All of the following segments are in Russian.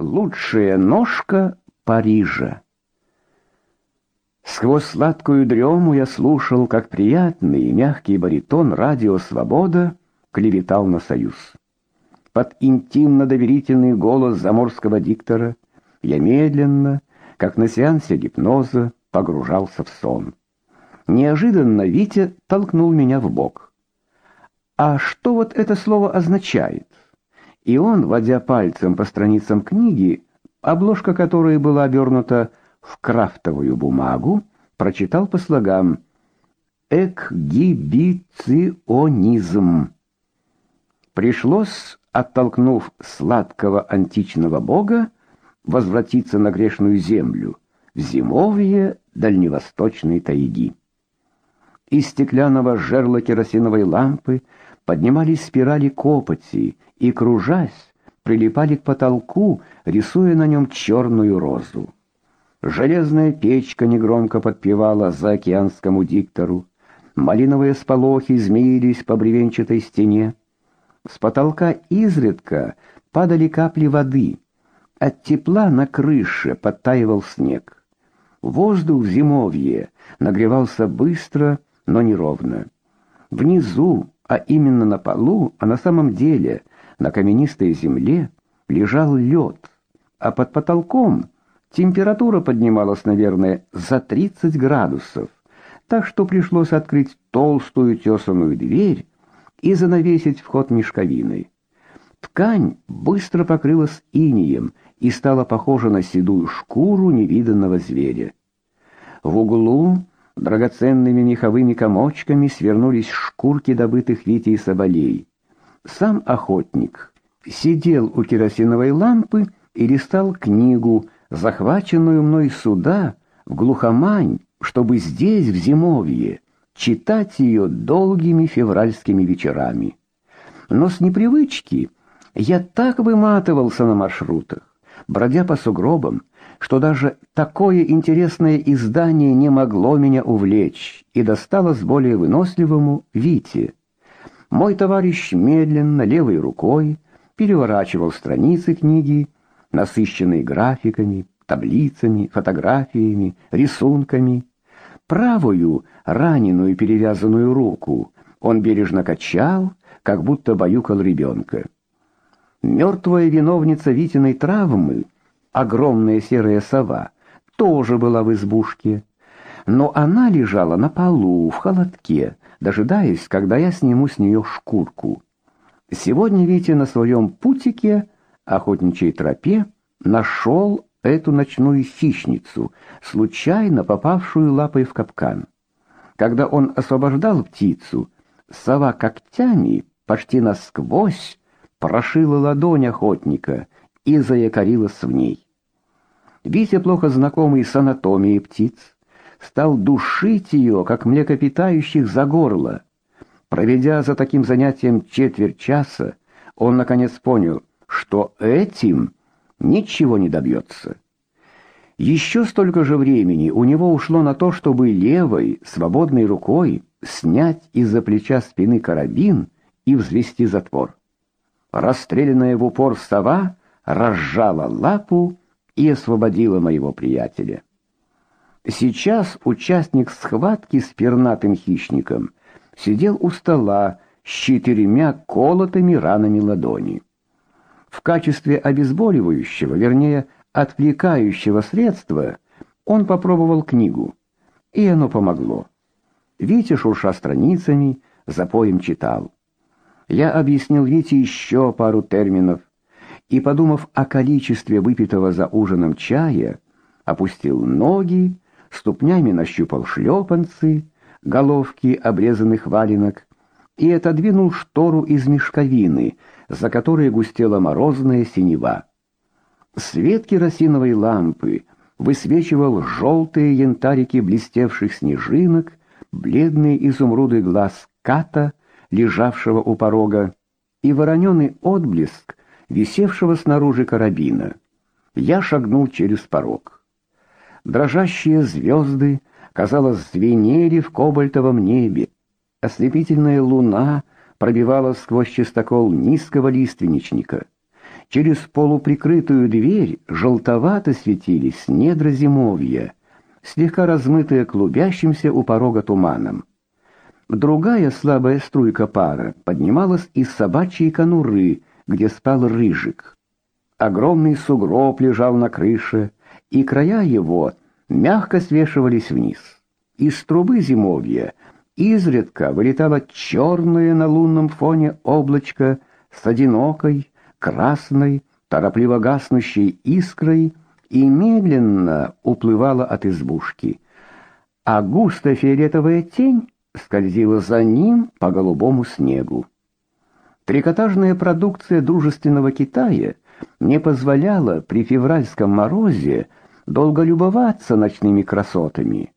Лучшая ножка Парижа. Сквозь сладкую дрему я слушал, как приятный и мягкий баритон радио «Свобода» клеветал на союз. Под интимно-доверительный голос заморского диктора я медленно, как на сеансе гипноза, погружался в сон. Неожиданно Витя толкнул меня в бок. А что вот это слово означает? И он, водя пальцем по страницам книги, обложка которой была обернута в крафтовую бумагу, прочитал по слогам «Экгибиционизм». Пришлось, оттолкнув сладкого античного бога, возвратиться на грешную землю, в зимовье дальневосточной тайги. Из стеклянного жерла керосиновой лампы поднимались спирали копоти и, кружась, прилипали к потолку, рисуя на нем черную розу. Железная печка негромко подпевала заокеанскому диктору. Малиновые сполохи змеились по бревенчатой стене. С потолка изредка падали капли воды. От тепла на крыше подтаивал снег. Воздух в зимовье нагревался быстро, но неровно. Внизу, а именно на полу, а на самом деле на каменистой земле лежал лед, а под потолком температура поднималась, наверное, за 30 градусов, так что пришлось открыть толстую тесаную дверь и занавесить вход мешковиной. Ткань быстро покрылась инеем и стала похожа на седую шкуру невиданного зверя. В углу драгоценными меховыми комочками свернулись шкурки добытых витей соболей. Сам охотник сидел у керосиновой лампы и листал книгу, захваченную мной сюда, в глухомань, чтобы здесь, в зимовье, читать ее долгими февральскими вечерами. Но с непривычки я так выматывался на маршрутах, бродя по сугробам, что даже такое интересное издание не могло меня увлечь и досталось более выносливому Вите. Мой товарищ медленно левой рукой переворачивал страницы книги, насыщенные графиками, таблицами, фотографиями, рисунками. Правую, раненую перевязанную руку он бережно качал, как будто баюкал ребенка. Мертвая виновница Витиной травмы, огромная серая сова, тоже была в избушке, но она лежала на полу в холодке, дожидаясь, когда я сниму с нее шкурку. Сегодня Витя на своем путике, охотничьей тропе, нашел эту ночную хищницу, случайно попавшую лапой в капкан. Когда он освобождал птицу, сова когтями почти насквозь прошила ладонь охотника и заякорилась в ней. Витя, плохо знакомый с анатомией птиц, стал душить ее, как млекопитающих, за горло. Проведя за таким занятием четверть часа, он наконец понял, что этим ничего не добьется. Еще столько же времени у него ушло на то, чтобы левой, свободной рукой снять из-за плеча спины карабин и взвести затвор. Расстрелянная в упор сова разжала лапу и освободила моего приятеля. Сейчас участник схватки с пернатым хищником сидел у стола с четырьмя колотыми ранами ладони. В качестве обезболивающего, вернее, отвлекающего средства, он попробовал книгу, и оно помогло. Витя, шурша страницами, запоем читал. Я объяснил Вите еще пару терминов, и, подумав о количестве выпитого за ужином чая, опустил ноги, ступнями нащупал шлепанцы, головки обрезанных валенок и отодвинул штору из мешковины, за которой густела морозная синева. Свет керосиновой лампы высвечивал желтые янтарики блестевших снежинок, бледные изумруды глаз ката, лежавшего у порога, и вороненый отблеск висевшего снаружи карабина. Я шагнул через порог. Дрожащие звезды, казалось, звенели в кобальтовом небе. Ослепительная луна пробивалась сквозь чистокол низкого лиственничника. Через полуприкрытую дверь желтовато светились недра зимовья, слегка размытые клубящимся у порога туманом. Другая слабая струйка пара поднималась из собачьей конуры, где спал рыжик. Огромный сугроб лежал на крыше, и края его мягко свешивались вниз. Из трубы зимовья изредка вылетало черное на лунном фоне облачко с одинокой, красной, торопливо гаснущей искрой и медленно уплывало от избушки. А густая фиолетовая тень скользила за ним по голубому снегу. Трикотажная продукция дружественного Китая не позволяла при февральском морозе долго любоваться ночными красотами.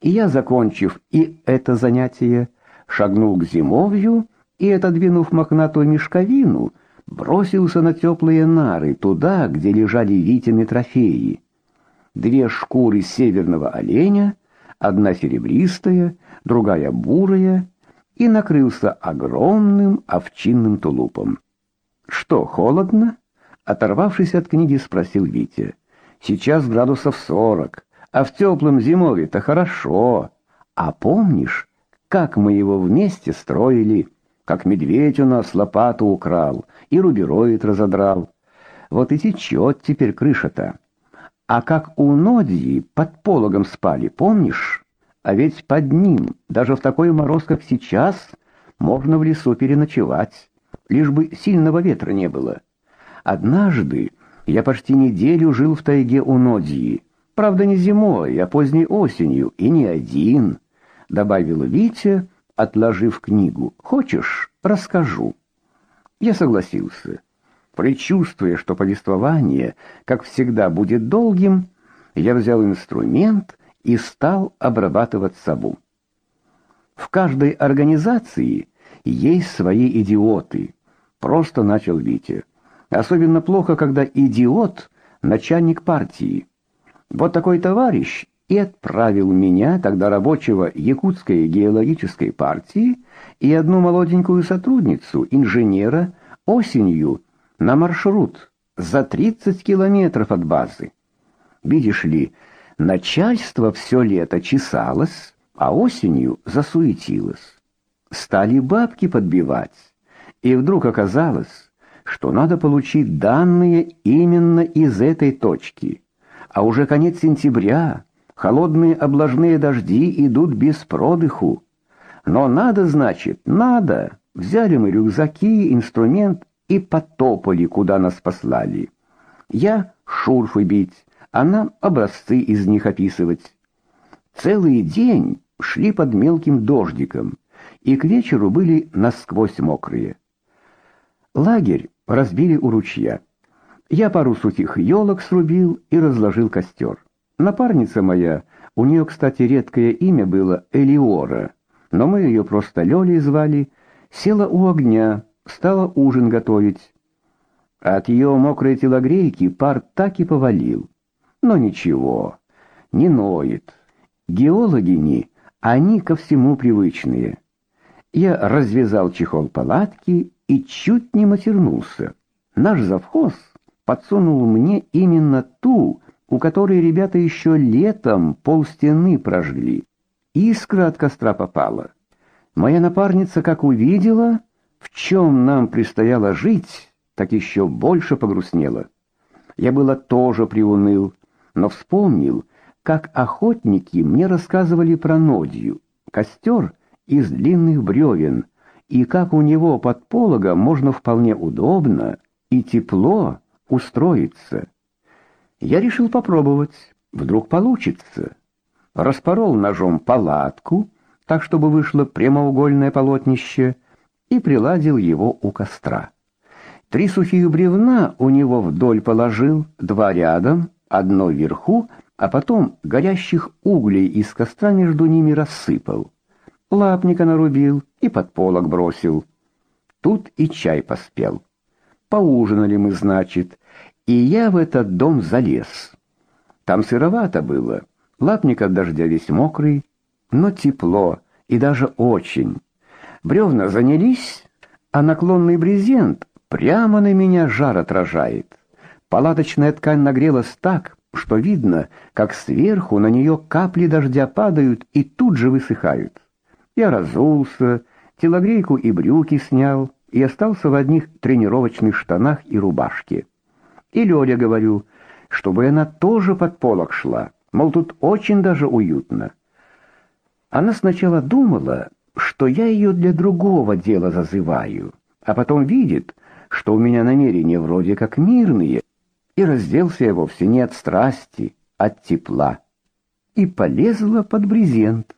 И я, закончив и это занятие, шагнул к зимовью и, отодвинув мохнатую мешковину, бросился на теплые нары, туда, где лежали Витины трофеи. Две шкуры северного оленя, одна серебристая, другая бурая, и накрылся огромным овчинным тулупом. «Что, холодно?» — оторвавшись от книги, спросил Витя. «Сейчас градусов сорок, а в теплом зимовье-то хорошо. А помнишь, как мы его вместе строили, как медведь у нас лопату украл и рубероид разодрал? Вот и течет теперь крыша-то. А как у Нодии под пологом спали, помнишь?» А ведь под ним, даже в такой мороз, как сейчас, можно в лесу переночевать, лишь бы сильного ветра не было. Однажды я почти неделю жил в тайге у Нодии. Правда, не зимой, а поздней осенью, и не один, добавил Витя, отложив книгу. Хочешь, расскажу. Я согласился. Причувствуя, что повествование, как всегда, будет долгим, я взял инструмент и стал обрабатывать сову. В каждой организации есть свои идиоты, просто начал Витя. Особенно плохо, когда идиот начальник партии. Вот такой товарищ и отправил меня, тогда рабочего Якутской геологической партии, и одну молоденькую сотрудницу, инженера, осенью на маршрут за 30 километров от базы. Видишь ли, Начальство все лето чесалось, а осенью засуетилось. Стали бабки подбивать, и вдруг оказалось, что надо получить данные именно из этой точки. А уже конец сентября, холодные облажные дожди идут без продыху. Но надо, значит, надо. Взяли мы рюкзаки, инструмент и потопали, куда нас послали. Я шурфы бить, а нам образцы из них описывать. Целый день шли под мелким дождиком, и к вечеру были насквозь мокрые. Лагерь разбили у ручья. Я пару сухих елок срубил и разложил костер. Напарница моя, у нее, кстати, редкое имя было Элиора, но мы ее просто Лёлей звали, села у огня, стала ужин готовить. От ее мокрой телогрейки пар так и повалил. Но ничего, не ноет. Геологи они ко всему привычные. Я развязал чехол палатки и чуть не матернулся. Наш завхоз подсунул мне именно ту, у которой ребята еще летом полстены прожгли. Искра от костра попала. Моя напарница, как увидела, в чем нам предстояло жить, так еще больше погрустнела. Я было тоже приуныл, но вспомнил, как охотники мне рассказывали про Нодью, костер из длинных бревен, и как у него под пологом можно вполне удобно и тепло устроиться. Я решил попробовать, вдруг получится. Распорол ножом палатку, так чтобы вышло прямоугольное полотнище, и приладил его у костра. Три сухих бревна у него вдоль положил, два рядом, одно вверху, а потом горящих углей из костра между ними рассыпал. Лапника нарубил и под полок бросил. Тут и чай поспел. Поужинали мы, значит, и я в этот дом залез. Там сыровато было, лапник от дождя весь мокрый, но тепло и даже очень. Бревна занялись, а наклонный брезент Прямо на меня жар отражает. Палаточная ткань нагрелась так, что видно, как сверху на нее капли дождя падают и тут же высыхают. Я разулся, телогрейку и брюки снял и остался в одних тренировочных штанах и рубашке. И Лёля говорю, чтобы она тоже под полок шла, мол, тут очень даже уютно. Она сначала думала, что я ее для другого дела зазываю, а потом видит, что у меня намерения вроде как мирные, и разделся я вовсе не от страсти, а от тепла. И полезла под брезент.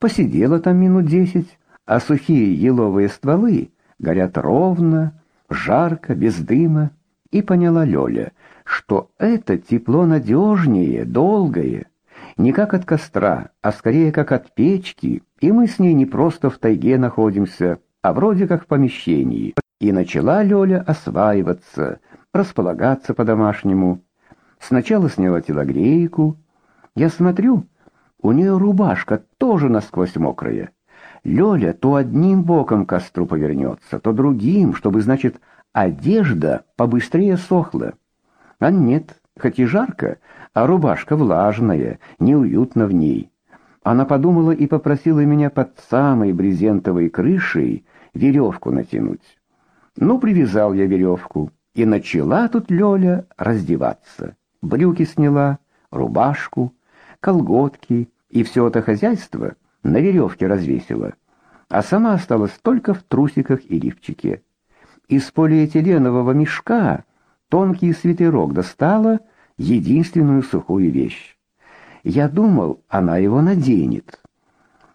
Посидела там минут десять, а сухие еловые стволы горят ровно, жарко, без дыма, и поняла Лёля, что это тепло надежнее, долгое, не как от костра, а скорее как от печки, и мы с ней не просто в тайге находимся, а вроде как в помещении. И начала Лёля осваиваться, располагаться по-домашнему. Сначала сняла телогрейку. Я смотрю, у нее рубашка тоже насквозь мокрая. Лёля то одним боком к костру повернется, то другим, чтобы, значит, одежда побыстрее сохла. А нет, хоть и жарко, а рубашка влажная, неуютно в ней. Она подумала и попросила меня под самой брезентовой крышей веревку натянуть. Ну, привязал я веревку, и начала тут Лёля раздеваться. Брюки сняла, рубашку, колготки и все это хозяйство на веревке развесила, а сама осталась только в трусиках и лифчике. Из полиэтиленового мешка тонкий свитерок достала единственную сухую вещь. Я думал, она его наденет.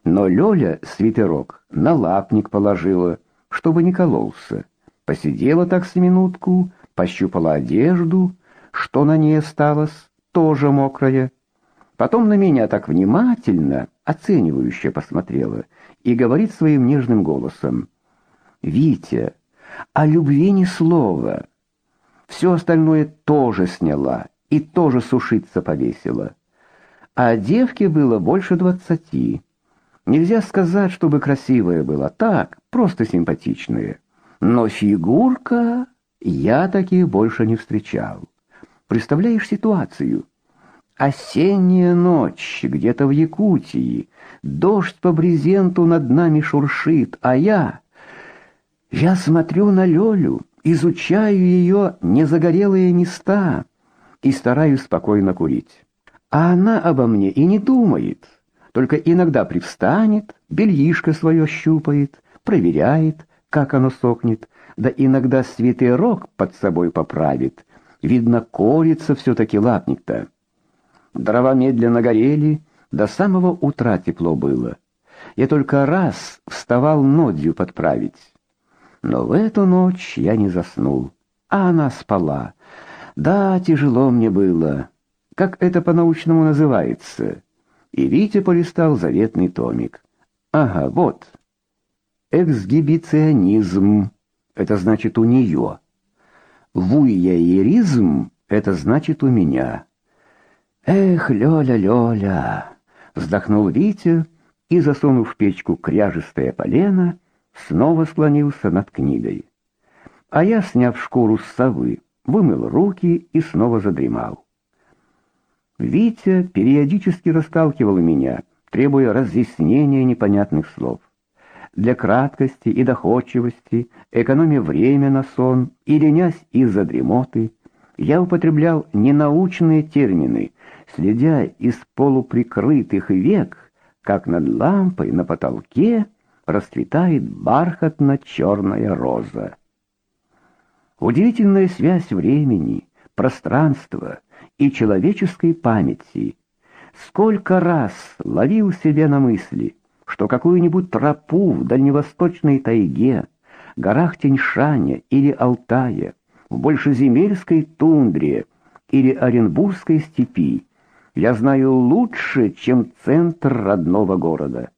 Но Лёля свитерок на лапник положила, чтобы не кололся. Посидела так с минутку, пощупала одежду, что на ней осталось, тоже мокрая. Потом на меня так внимательно, оценивающе посмотрела и говорит своим нежным голосом: "Витя, о любви ни слова. Все остальное тоже сняла и тоже сушиться повесила. А девке было больше двадцати. Нельзя сказать, чтобы красивая была, так, просто симпатичная. Но фигурка я таких больше не встречал. Представляешь ситуацию? Осенняя ночь, где-то в Якутии, дождь по брезенту над нами шуршит, а я... Я смотрю на Лёлю, изучаю ее незагорелые места и стараюсь спокойно курить. А она обо мне и не думает, только иногда привстанет, бельишко свое щупает, проверяет, как оно сохнет, да иногда свитерок под собой поправит. Видно, колется все-таки лапник-то. Дрова медленно горели, до самого утра тепло было. Я только раз вставал нодью подправить. Но в эту ночь я не заснул, а она спала. Да, тяжело мне было. Как это по-научному называется? И Витя полистал заветный томик. Ага, вот. Эксгибиционизм это значит у нее. Вуйяеризм это значит у меня. Эх, Лёля, Лёля, вздохнул Витя и засунув в печку кряжестое полено, снова склонился над книгой. А я, сняв шкуру с совы, вымыл руки и снова задремал. Витя периодически расталкивал меня, требуя разъяснения непонятных слов для краткости и доходчивости, экономя время на сон и ленясь из-за дремоты, я употреблял ненаучные термины, следя из полуприкрытых век, как над лампой на потолке расцветает бархатно-черная роза. Удивительная связь времени, пространства и человеческой памяти. Сколько раз ловил себя на мысли — что какую-нибудь тропу в дальневосточной тайге, горах Тяньшаня или Алтая, в большеземельской тундре или Оренбургской степи я знаю лучше, чем центр родного города.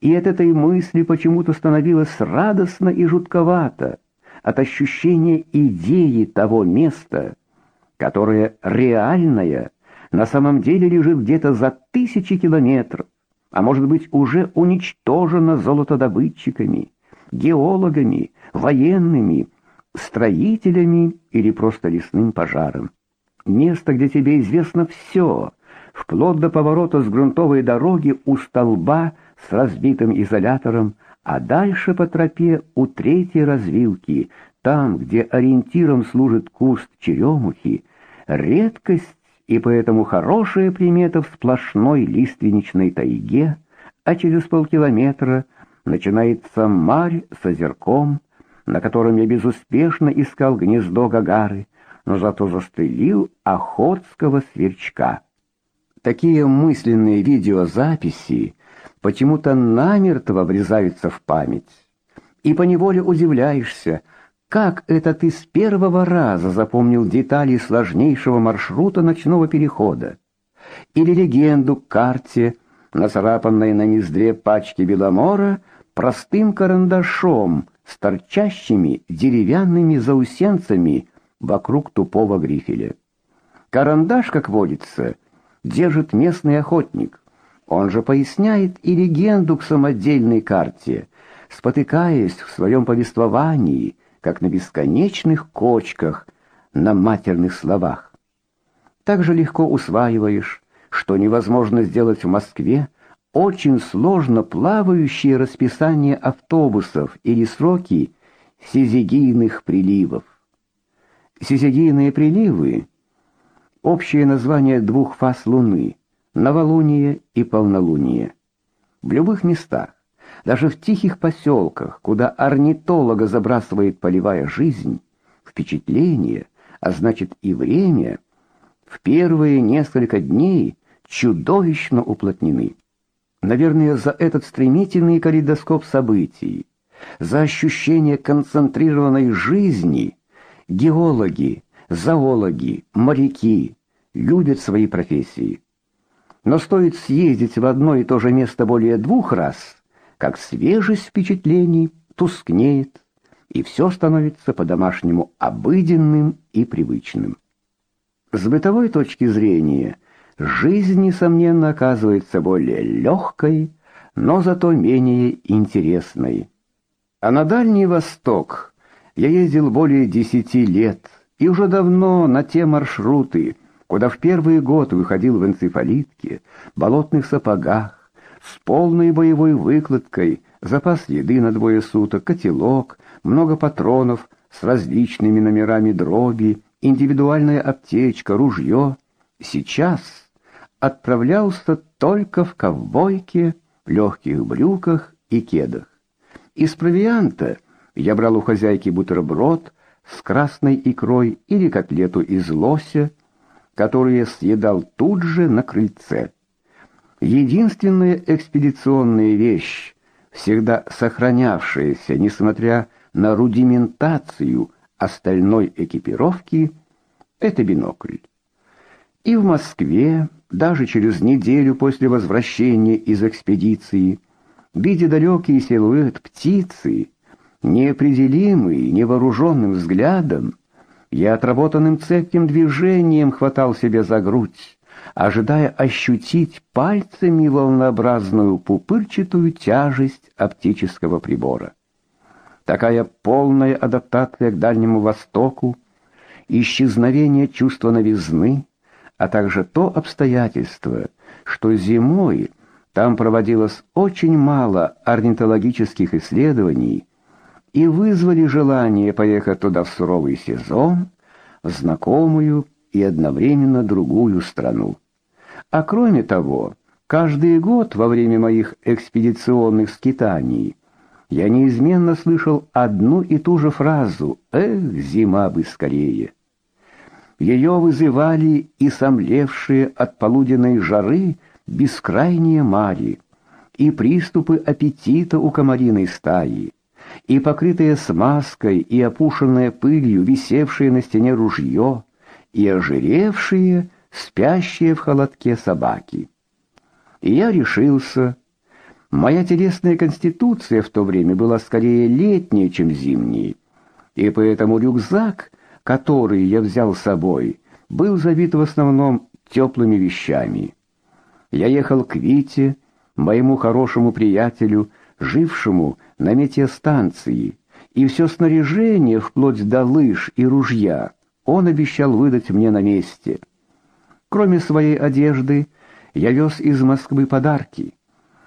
И от этой мысли почему-то становилось радостно и жутковато от ощущения идеи того места, которое реальное, на самом деле лежит где-то за тысячи километров а может быть уже уничтожена золотодобытчиками, геологами, военными строителями или просто лесным пожаром. Место, где тебе известно все, вплоть до поворота с грунтовой дороги у столба с разбитым изолятором, а дальше по тропе у третьей развилки, там, где ориентиром служит куст черемухи, редкость и поэтому хорошая примета в сплошной лиственничной тайге, а через полкилометра начинается марь с озерком, на котором я безуспешно искал гнездо Гагары, но зато застрелил охотского сверчка. Такие мысленные видеозаписи почему-то намертво врезаются в память. И поневоле удивляешься, как это ты с первого раза запомнил детали сложнейшего маршрута ночного перехода? Или легенду к карте, нацарапанной на низдре пачки Беломора простым карандашом с торчащими деревянными заусенцами вокруг тупого грифеля. Карандаш, как водится, держит местный охотник. Он же поясняет и легенду к самодельной карте, спотыкаясь в своем повествовании, как на бесконечных кочках, на матерных словах. Так же легко усваиваешь, что невозможно сделать в Москве, очень сложно плавающее расписание автобусов или сроки сизигийных приливов. Сизигийные приливы — общее название двух фаз Луны — новолуние и полнолуние. В любых местах, даже в тихих поселках, куда орнитолога забрасывает полевая жизнь, впечатление, а значит и время, в первые несколько дней чудовищно уплотнены. Наверное, за этот стремительный калейдоскоп событий, за ощущение концентрированной жизни геологи, зоологи, моряки любят свои профессии. Но стоит съездить в одно и то же место более двух раз, как свежесть впечатлений тускнеет, и все становится по-домашнему обыденным и привычным. С бытовой точки зрения – жизнь, несомненно, оказывается более легкой, но зато менее интересной. А на Дальний Восток я ездил более десяти лет, и уже давно на те маршруты, куда в первый год выходил в энцефалитке, болотных сапогах, с полной боевой выкладкой, запас еды на двое суток, котелок, много патронов с различными номерами дроби, индивидуальная аптечка, ружье. Сейчас отправлялся только в ковбойке, легких брюках и кедах. Из провианта я брал у хозяйки бутерброд с красной икрой или котлету из лося, которую съедал тут же на крыльце. Единственная экспедиционная вещь, всегда сохранявшаяся, несмотря на рудиментацию остальной экипировки, это бинокль. И в Москве, даже через неделю после возвращения из экспедиции, видя далекий силуэт птицы, неопределимый невооруженным взглядом, я отработанным цепким движением хватал себя за грудь, ожидая ощутить пальцами волнообразную пупырчатую тяжесть оптического прибора. Такая полная адаптация к Дальнему Востоку, исчезновение чувства новизны — а также то обстоятельство, что зимой там проводилось очень мало орнитологических исследований, и вызвали желание поехать туда в суровый сезон, в знакомую и одновременно другую страну. А кроме того, каждый год во время моих экспедиционных скитаний я неизменно слышал одну и ту же фразу «Эх, зима бы скорее!» Ее вызывали и сомлевшие от полуденной жары бескрайние мари, и приступы аппетита у комариной стаи, и покрытые смазкой и опушенное пылью висевшее на стене ружье, и ожиревшие, спящие в холодке собаки. И я решился. Моя телесная конституция в то время была скорее летней, чем зимней, и поэтому рюкзак — который я взял с собой, был забит в основном теплыми вещами. Я ехал к Вите, моему хорошему приятелю, жившему на метеостанции, и все снаряжение, вплоть до лыж и ружья, он обещал выдать мне на месте. Кроме своей одежды, я вез из Москвы подарки.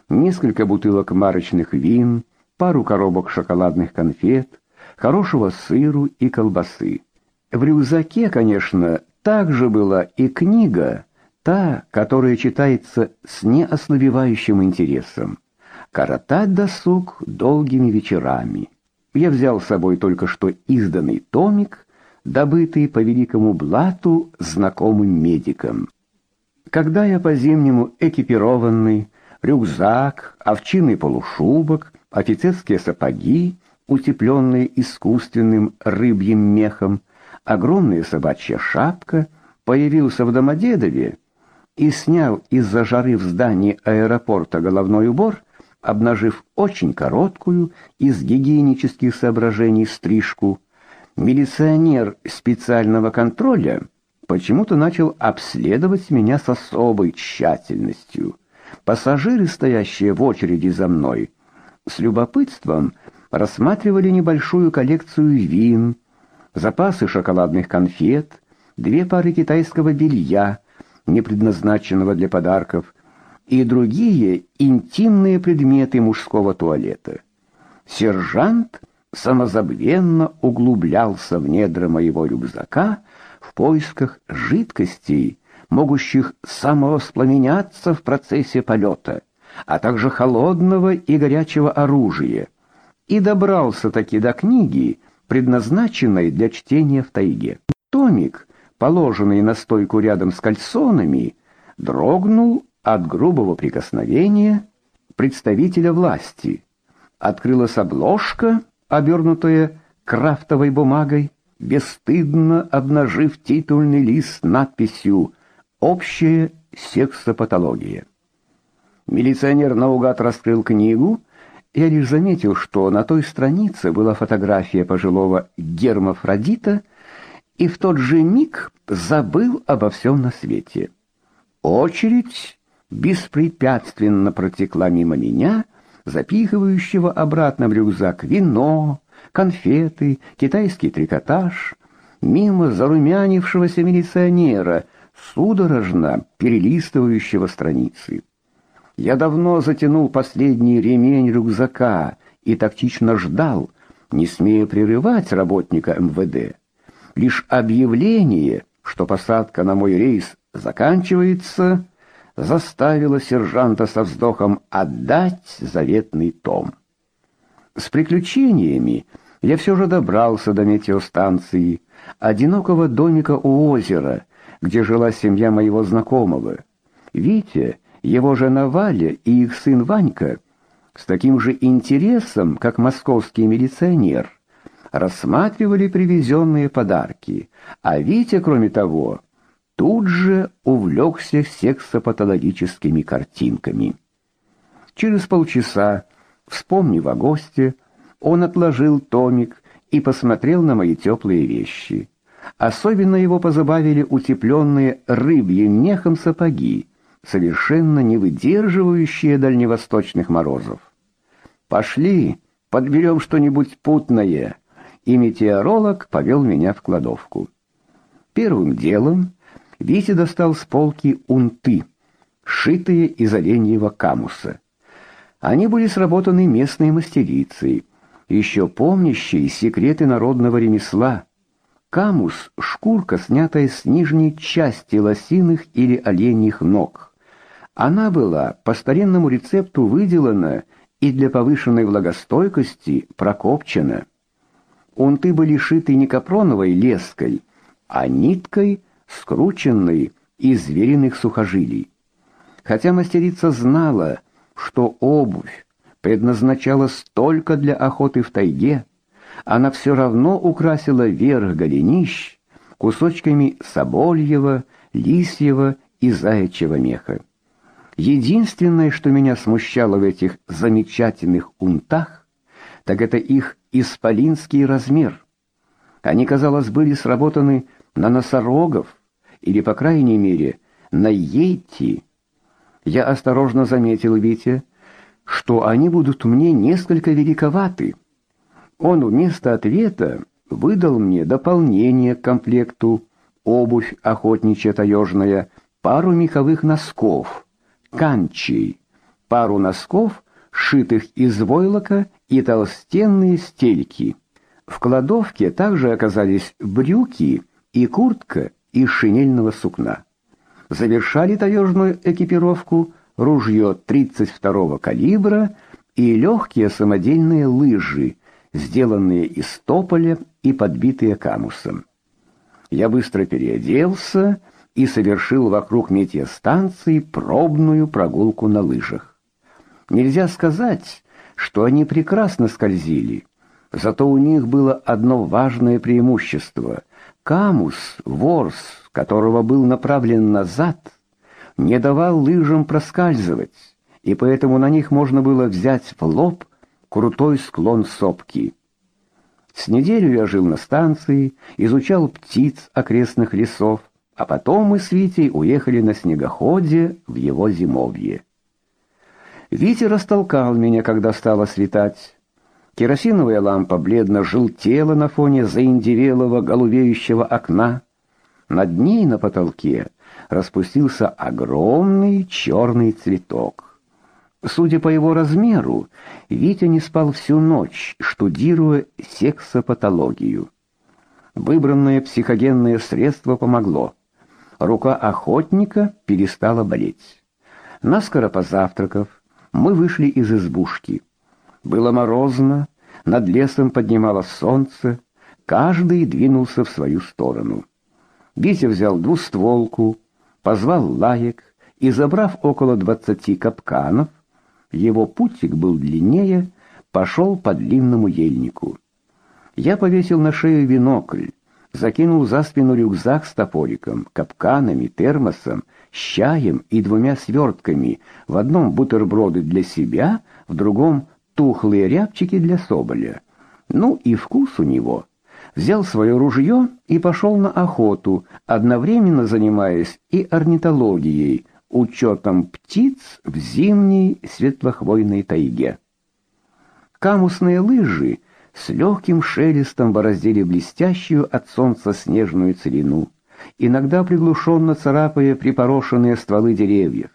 Несколько бутылок марочных вин, пару коробок шоколадных конфет, хорошего сыру и колбасы. В рюкзаке, конечно, также была и книга, та, которая читается с неослабевающим интересом. Коротать досуг долгими вечерами. Я взял с собой только что изданный томик, добытый по великому блату знакомым медикам. Когда я по-зимнему экипированный, рюкзак, овчинный полушубок, офицерские сапоги, утепленные искусственным рыбьим мехом, огромная собачья шапка, появился в Домодедове и снял из-за жары в здании аэропорта головной убор, обнажив очень короткую из гигиенических соображений стрижку, милиционер специального контроля почему-то начал обследовать меня с особой тщательностью. Пассажиры, стоящие в очереди за мной, с любопытством рассматривали небольшую коллекцию вин, запасы шоколадных конфет, две пары китайского белья, не предназначенного для подарков, и другие интимные предметы мужского туалета. Сержант самозабвенно углублялся в недра моего рюкзака в поисках жидкостей, могущих самовоспламеняться в процессе полета, а также холодного и горячего оружия, и добрался таки до книги, предназначенной для чтения в тайге. Томик, положенный на стойку рядом с кальсонами, дрогнул от грубого прикосновения представителя власти. Открылась обложка, обернутая крафтовой бумагой, бесстыдно обнажив титульный лист с надписью «Общая сексопатология». Милиционер наугад раскрыл книгу, я лишь заметил, что на той странице была фотография пожилого гермафродита, и в тот же миг забыл обо всем на свете. Очередь беспрепятственно протекла мимо меня, запихивающего обратно в рюкзак вино, конфеты, китайский трикотаж, мимо зарумянившегося милиционера, судорожно перелистывающего страницы. Я давно затянул последний ремень рюкзака и тактично ждал, не смея прерывать работника МВД. Лишь объявление, что посадка на мой рейс заканчивается, заставило сержанта со вздохом отдать заветный том. С приключениями я все же добрался до метеостанции, одинокого домика у озера, где жила семья моего знакомого. Витя, его жена Валя и их сын Ванька с таким же интересом, как московский милиционер, рассматривали привезенные подарки, а Витя, кроме того, тут же увлекся сексопатологическими картинками. Через полчаса, вспомнив о госте, он отложил томик и посмотрел на мои теплые вещи. Особенно его позабавили утепленные рыбьим мехом сапоги, совершенно не выдерживающие дальневосточных морозов. Пошли, подберем что-нибудь путное. И метеоролог повел меня в кладовку. Первым делом Витя достал с полки унты, сшитые из оленьего камуса. Они были сработаны местной мастерицей, еще помнящей секреты народного ремесла. Камус — шкурка, снятая с нижней части лосиных или оленьих ног. Она была по старинному рецепту выделана и для повышенной влагостойкости прокопчена. Унты были шиты не капроновой леской, а ниткой — скрученный из звериных сухожилий. Хотя мастерица знала, что обувь предназначалась только для охоты в тайге, она все равно украсила верх голенищ кусочками собольего, лисьего и заячьего меха. Единственное, что меня смущало в этих замечательных унтах, так это их исполинский размер. Они, казалось, были сработаны на носорогов или, по крайней мере, на йети. Я осторожно заметил Вите, что они будут мне несколько великоваты. Он вместо ответа выдал мне дополнение к комплекту: обувь охотничья таежная, пару меховых носков, канчей, пару носков, сшитых из войлока и толстенные стельки. В кладовке также оказались брюки и куртка из шинельного сукна. Завершали таежную экипировку ружье 32-го калибра и легкие самодельные лыжи, сделанные из тополя и подбитые камусом. Я быстро переоделся и совершил вокруг метеостанции пробную прогулку на лыжах. Нельзя сказать, что они прекрасно скользили, зато у них было одно важное преимущество. Камус, ворс, которого был направлен назад, не давал лыжам проскальзывать, и поэтому на них можно было взять в лоб крутой склон сопки. С неделю я жил на станции, изучал птиц окрестных лесов, а потом мы с Витей уехали на снегоходе в его зимовье. Витя растолкал меня, когда стало светать. Керосиновая лампа бледно желтела на фоне заиндевелого голубеющего окна. Над ней на потолке распустился огромный черный цветок. Судя по его размеру, Витя не спал всю ночь, штудируя сексопатологию. Выбранное психогенное средство помогло. Рука охотника перестала болеть. Наскоро позавтракав, мы вышли из избушки. Было морозно, над лесом поднималось солнце, каждый двинулся в свою сторону. Витя взял двустволку, позвал лаек и, забрав около двадцати капканов, его путик был длиннее, пошел по длинному ельнику. Я повесил на шею бинокль, закинул за спину рюкзак с топориком, капканами, термосом, с чаем и двумя свертками, в одном бутерброды для себя, в другом тухлые рябчики для соболя. Ну и вкус у него. Взял свое ружье и пошел на охоту, одновременно занимаясь и орнитологией, учетом птиц в зимней светлохвойной тайге. Камусные лыжи с легким шелестом бороздили блестящую от солнца снежную целину, иногда приглушенно царапая припорошенные стволы деревьев.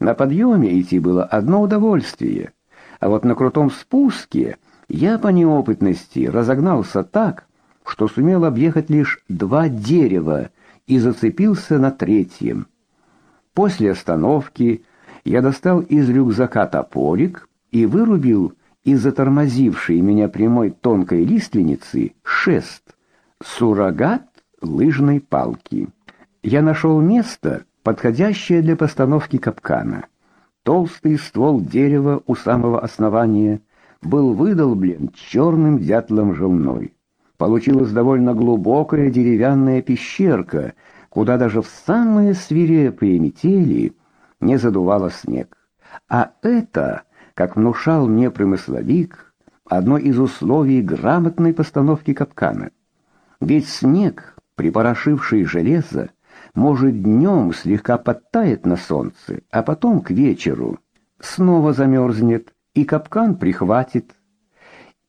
На подъеме идти было одно удовольствие, а вот на крутом спуске я по неопытности разогнался так, что сумел объехать лишь два дерева и зацепился на третьем. После остановки я достал из рюкзака топорик и вырубил из затормозившей меня прямой тонкой лиственницы шест, суррогат лыжной палки. Я нашел место, подходящее для постановки капкана. Толстый ствол дерева у самого основания был выдолблен черным дятлом желной. Получилась довольно глубокая деревянная пещерка — куда даже в самые свирепые метели не задувало снег. А это, как внушал мне промысловик, одно из условий грамотной постановки капкана. Ведь снег, припорошивший железо, может днем слегка подтает на солнце, а потом к вечеру снова замерзнет и капкан прихватит.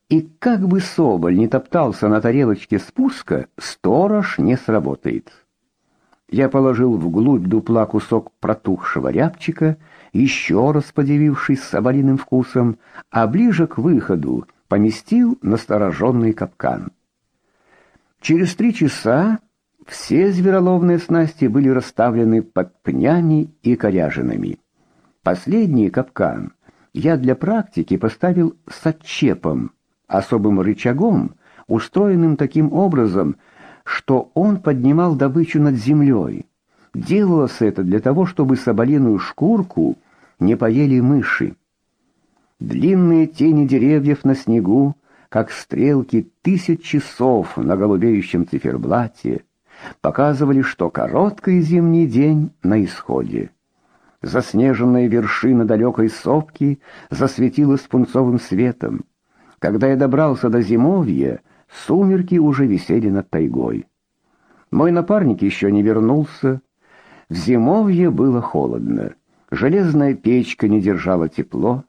И как бы соболь не топтался на тарелочке спуска, сторож не сработает. Я положил вглубь дупла кусок протухшего рябчика, еще раз подивившись соболиным вкусом, а ближе к выходу поместил настороженный капкан. Через три часа все звероловные снасти были расставлены под пнями и коряжинами. Последний капкан я для практики поставил с отчепом, особым рычагом, устроенным таким образом, что он поднимал добычу над землей. Делалось это для того, чтобы соболиную шкурку не поели мыши. Длинные тени деревьев на снегу, как стрелки тысяч часов на голубеющем циферблате, показывали, что короткий зимний день на исходе. Заснеженная вершина далекой сопки засветилась пунцовым светом. Когда я добрался до зимовья, Сумерки уже висели над тайгой. Мой напарник еще не вернулся. В зимовье было холодно. Железная печка не держала тепло.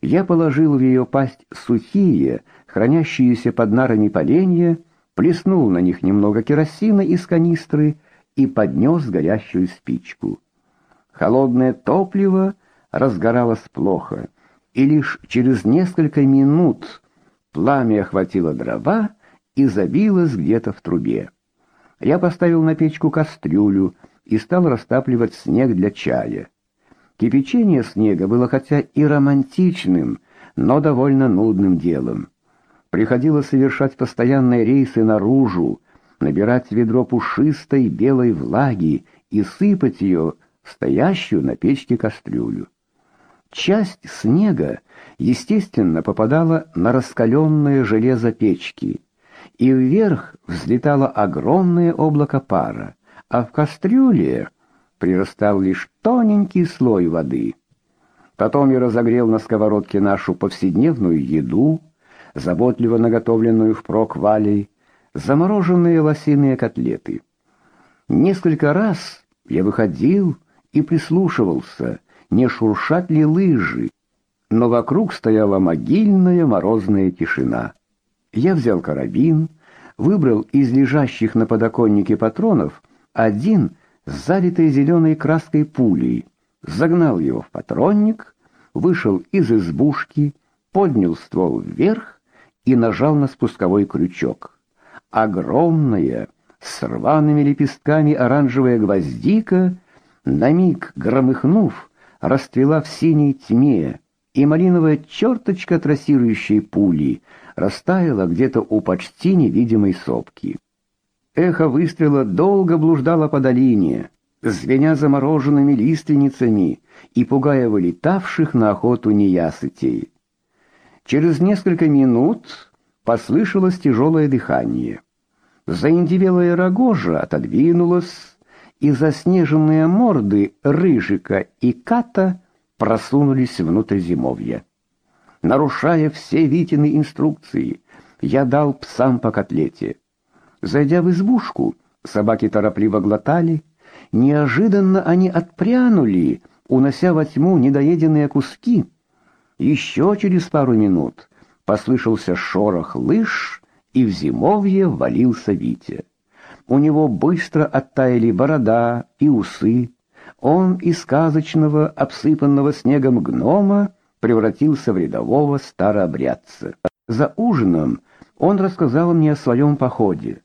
Я положил в ее пасть сухие, хранящиеся под нарами поленья, плеснул на них немного керосина из канистры и поднес горящую спичку. Холодное топливо разгоралось плохо, и лишь через несколько минут пламя охватило дрова и забилось где-то в трубе. Я поставил на печку кастрюлю и стал растапливать снег для чая. Кипячение снега было хотя и романтичным, но довольно нудным делом. Приходилось совершать постоянные рейсы наружу, набирать ведро пушистой белой влаги и сыпать ее в стоящую на печке кастрюлю. Часть снега, естественно, попадала на раскаленное железо печки, и вверх взлетало огромное облако пара, а в кастрюле прирастал лишь тоненький слой воды. Потом я разогрел на сковородке нашу повседневную еду, заботливо наготовленную впрок Валей, замороженные лосиные котлеты. Несколько раз я выходил и прислушивался, не шуршат ли лыжи, но вокруг стояла могильная морозная тишина. Я взял карабин, выбрал из лежащих на подоконнике патронов один с залитой зеленой краской пулей, загнал его в патронник, вышел из избушки, поднял ствол вверх и нажал на спусковой крючок. Огромная, с рваными лепестками оранжевая гвоздика, на миг громыхнув, расцвела в синей тьме, и малиновая черточка трассирующей пули растаяла где-то у почти невидимой сопки. Эхо выстрела долго блуждало по долине, звеня замороженными лиственницами и пугая вылетавших на охоту неясытей. Через несколько минут послышалось тяжелое дыхание. Заиндивелая рогожа отодвинулась, и заснеженные морды Рыжика и Ката просунулись внутрь зимовья. Нарушая все Витины инструкции, я дал псам по котлете. Зайдя в избушку, собаки торопливо глотали. Неожиданно они отпрянули, унося во тьму недоеденные куски. Еще через пару минут послышался шорох лыж, и в зимовье валился Витя. У него быстро оттаяли борода и усы. Он из сказочного, обсыпанного снегом гнома превратился в рядового старообрядца. За ужином он рассказал мне о своем походе.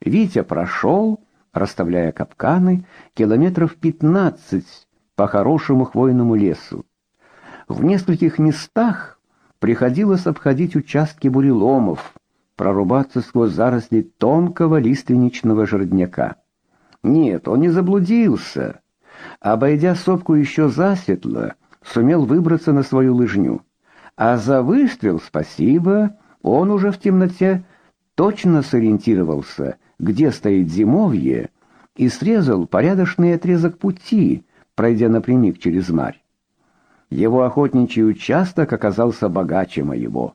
Витя прошел, расставляя капканы, километров пятнадцать по хорошему хвойному лесу. В нескольких местах приходилось обходить участки буреломов, прорубаться сквозь заросли тонкого лиственничного жердняка. Нет, он не заблудился. Обойдя сопку еще засветло, сумел выбраться на свою лыжню. А за выстрел спасибо, он уже в темноте точно сориентировался, где стоит зимовье, и срезал порядочный отрезок пути, пройдя напрямик через марь. Его охотничий участок оказался богаче моего.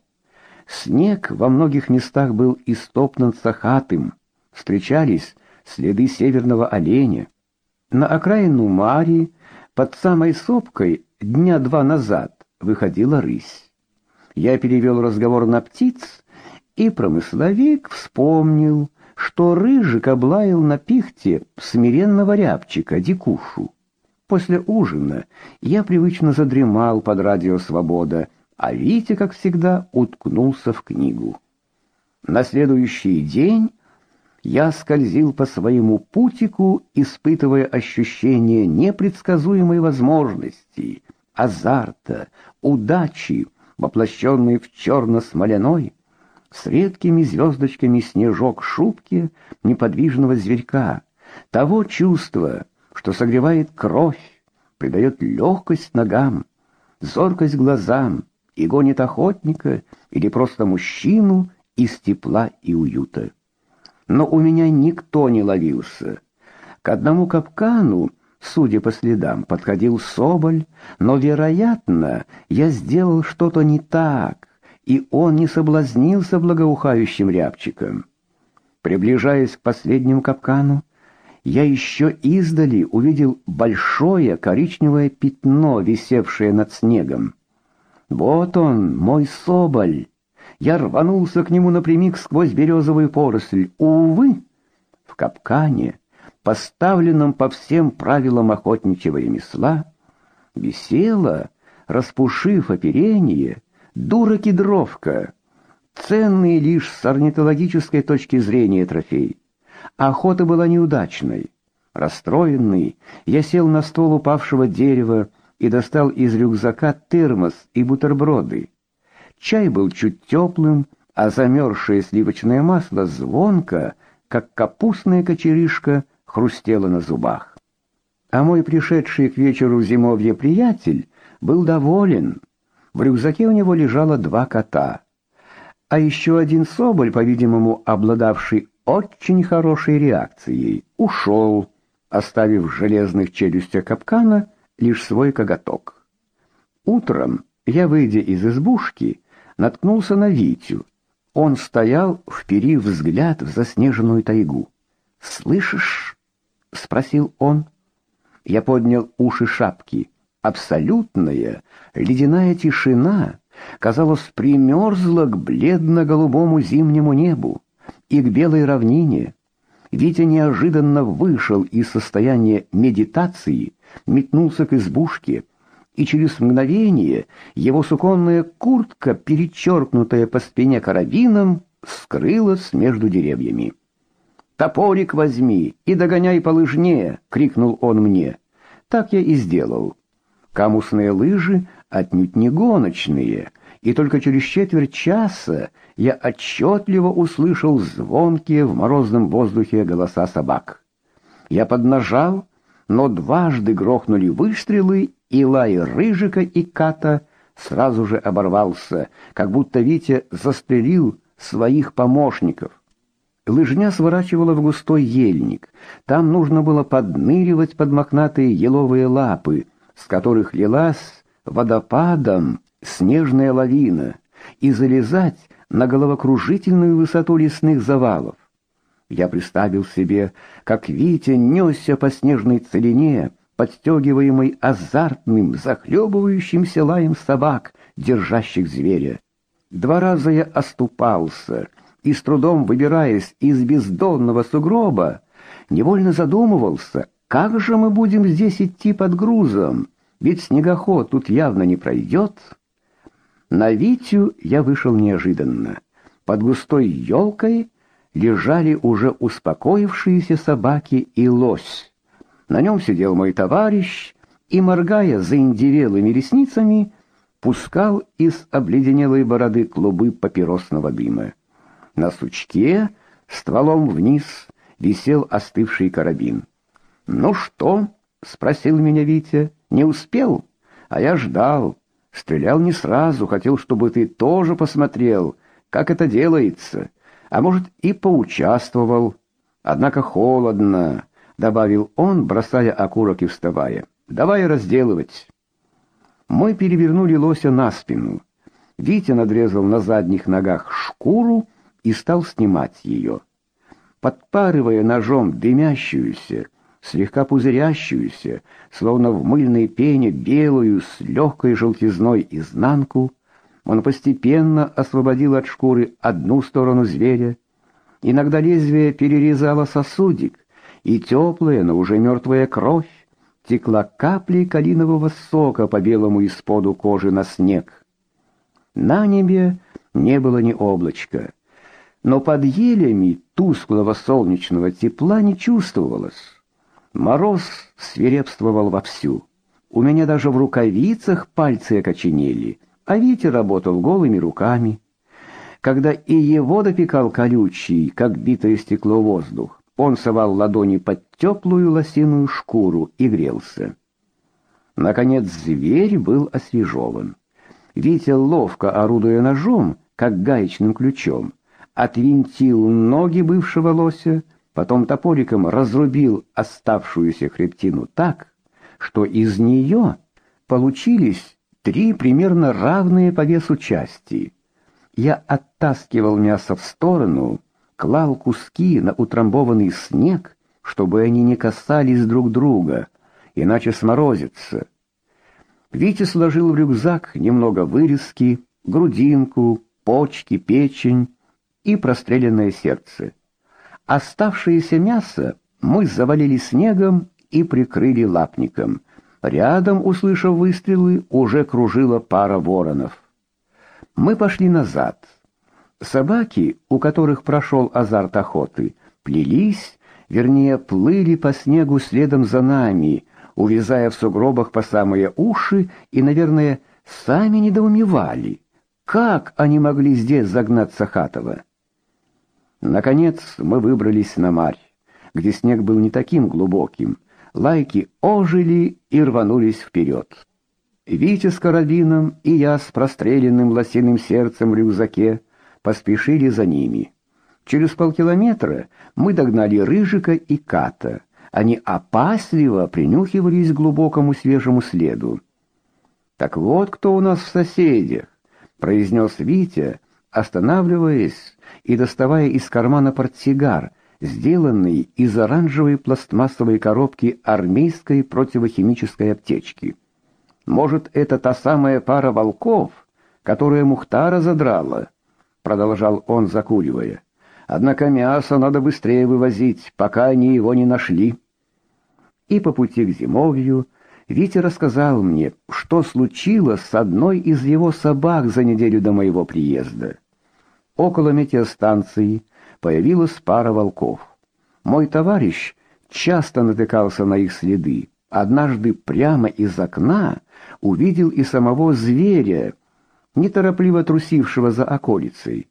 Снег во многих местах был истоптан сахатым, встречались следы северного оленя. На окраину Мари, под самой сопкой, дня два назад выходила рысь. Я перевел разговор на птиц, и промысловик вспомнил, что рыжик облаял на пихте смиренного рябчика, дикушу. После ужина я привычно задремал под радио «Свобода», а Витя, как всегда, уткнулся в книгу. На следующий день я скользил по своему путику, испытывая ощущение непредсказуемой возможности, азарта, удачи, воплощенной в черно-смоляной, с редкими звездочками снежок шубки неподвижного зверька, того чувства, что согревает кровь, придает легкость ногам, зоркость глазам и гонит охотника или просто мужчину из тепла и уюта. Но у меня никто не ловился. К одному капкану, судя по следам, подходил соболь, но, вероятно, я сделал что-то не так, и он не соблазнился благоухающим рябчиком. Приближаясь к последнему капкану, я еще издали увидел большое коричневое пятно, висевшее над снегом. Вот он, мой соболь. Я рванулся к нему напрямик сквозь березовую поросль. Увы, в капкане, поставленном по всем правилам охотничьего ремесла, висела, распушив оперение, дура-кедровка, ценный лишь с орнитологической точки зрения трофей. Охота была неудачной. Расстроенный, я сел на стол упавшего дерева и достал из рюкзака термос и бутерброды. Чай был чуть теплым, а замерзшее сливочное масло звонко, как капустная кочерышка, хрустело на зубах. А мой пришедший к вечеру зимовье приятель был доволен. В рюкзаке у него лежало два кота. А еще один соболь, по-видимому, обладавший очень хорошей реакцией, ушел, оставив в железных челюстях капкана лишь свой коготок. Утром я, выйдя из избушки, наткнулся на Витю. Он стоял, вперив взгляд в заснеженную тайгу. "Слышишь?" спросил он. Я поднял уши шапки. Абсолютная ледяная тишина, казалось, примерзла к бледно-голубому зимнему небу и к белой равнине. Витя неожиданно вышел из состояния медитации, метнулся к избушке, и через мгновение его суконная куртка, перечеркнутая по спине карабином, скрылась между деревьями. «Топорик возьми и догоняй по лыжне!» — крикнул он мне. Так я и сделал. Камусные лыжи отнюдь не гоночные, и только через четверть часа я отчетливо услышал звонкие в морозном воздухе голоса собак. Я поднажал, но дважды грохнули выстрелы, и лай рыжика и ката сразу же оборвался, как будто Витя застрелил своих помощников. Лыжня сворачивала в густой ельник. Там нужно было подныривать под мохнатые еловые лапы, с которых лилась водопадом снежная лавина, и залезать на головокружительную высоту лесных завалов. Я представил себе, как Витя несся по снежной целине, подстегиваемый азартным, захлебывающимся лаем собак, держащих зверя. Два раза я оступался и, с трудом выбираясь из бездонного сугроба, невольно задумывался, как же мы будем здесь идти под грузом, ведь снегоход тут явно не пройдет. На Витю я вышел неожиданно. Под густой елкой лежали уже успокоившиеся собаки и лось. На нем сидел мой товарищ и, моргая заиндевелыми ресницами, пускал из обледенелой бороды клубы папиросного дыма. На сучке, стволом вниз, висел остывший карабин. «Ну что?» — спросил меня Витя. «Не успел?» А я ждал. Стрелял не сразу, хотел, чтобы ты тоже посмотрел, как это делается, а может, и поучаствовал. Однако холодно, добавил он, бросая окурок и вставая. Давай разделывать. Мы перевернули лося на спину. Витя надрезал на задних ногах шкуру и стал снимать ее. Подпарывая ножом дымящуюся, слегка пузырящуюся, словно в мыльной пене белую с легкой желтизной изнанку, он постепенно освободил от шкуры одну сторону зверя. Иногда лезвие перерезало сосудик, и теплая, но уже мертвая кровь текла каплей калинового сока по белому исподу кожи на снег. На небе не было ни облачка, но под елями тусклого солнечного тепла не чувствовалось. Мороз свирепствовал вовсю. У меня даже в рукавицах пальцы окоченели, а Витя работал голыми руками. Когда и его допекал колючий, как битое стекло воздух, он совал ладони под теплую лосиную шкуру и грелся. Наконец зверь был освежеван. Витя, ловко орудуя ножом, как гаечным ключом, отвинтил ноги бывшего лося, потом топориком разрубил оставшуюся хребтину так, что из нее получились три примерно равные по весу части. Я оттаскивал мясо в сторону, клал куски на утрамбованный снег, чтобы они не касались друг друга, иначе сморозится. Витя сложил в рюкзак немного вырезки, грудинку, почки, печень и простреленное сердце. Оставшееся мясо мы завалили снегом и прикрыли лапником. Рядом, услышав выстрелы, уже кружила пара воронов. Мы пошли назад. Собаки, у которых прошел азарт охоты, плелись, вернее, плыли по снегу следом за нами, увязая в сугробах по самые уши и, наверное, сами недоумевали, как они могли здесь загнать Сахатова. Наконец мы выбрались на марь, где снег был не таким глубоким. Лайки ожили и рванулись вперед. Витя с карабином и я с простреленным лосиным сердцем в рюкзаке поспешили за ними. Через полкилометра мы догнали Рыжика и Ката. Они опасливо принюхивались к глубокому свежему следу. «Так вот кто у нас в соседях», — произнес Витя, останавливаясь и доставая из кармана портсигар, сделанный из оранжевой пластмассовой коробки армейской противохимической аптечки. «Может, это та самая пара волков, которая Мухтара задрала?» — продолжал он, закуривая. Однако мясо надо быстрее вывозить, пока они его не нашли. И по пути к зимовью Витя рассказал мне, что случилось с одной из его собак за неделю до моего приезда. Около метеостанции появилась пара волков. Мой товарищ часто натыкался на их следы. Однажды прямо из окна увидел и самого зверя, неторопливо трусившего за околицей.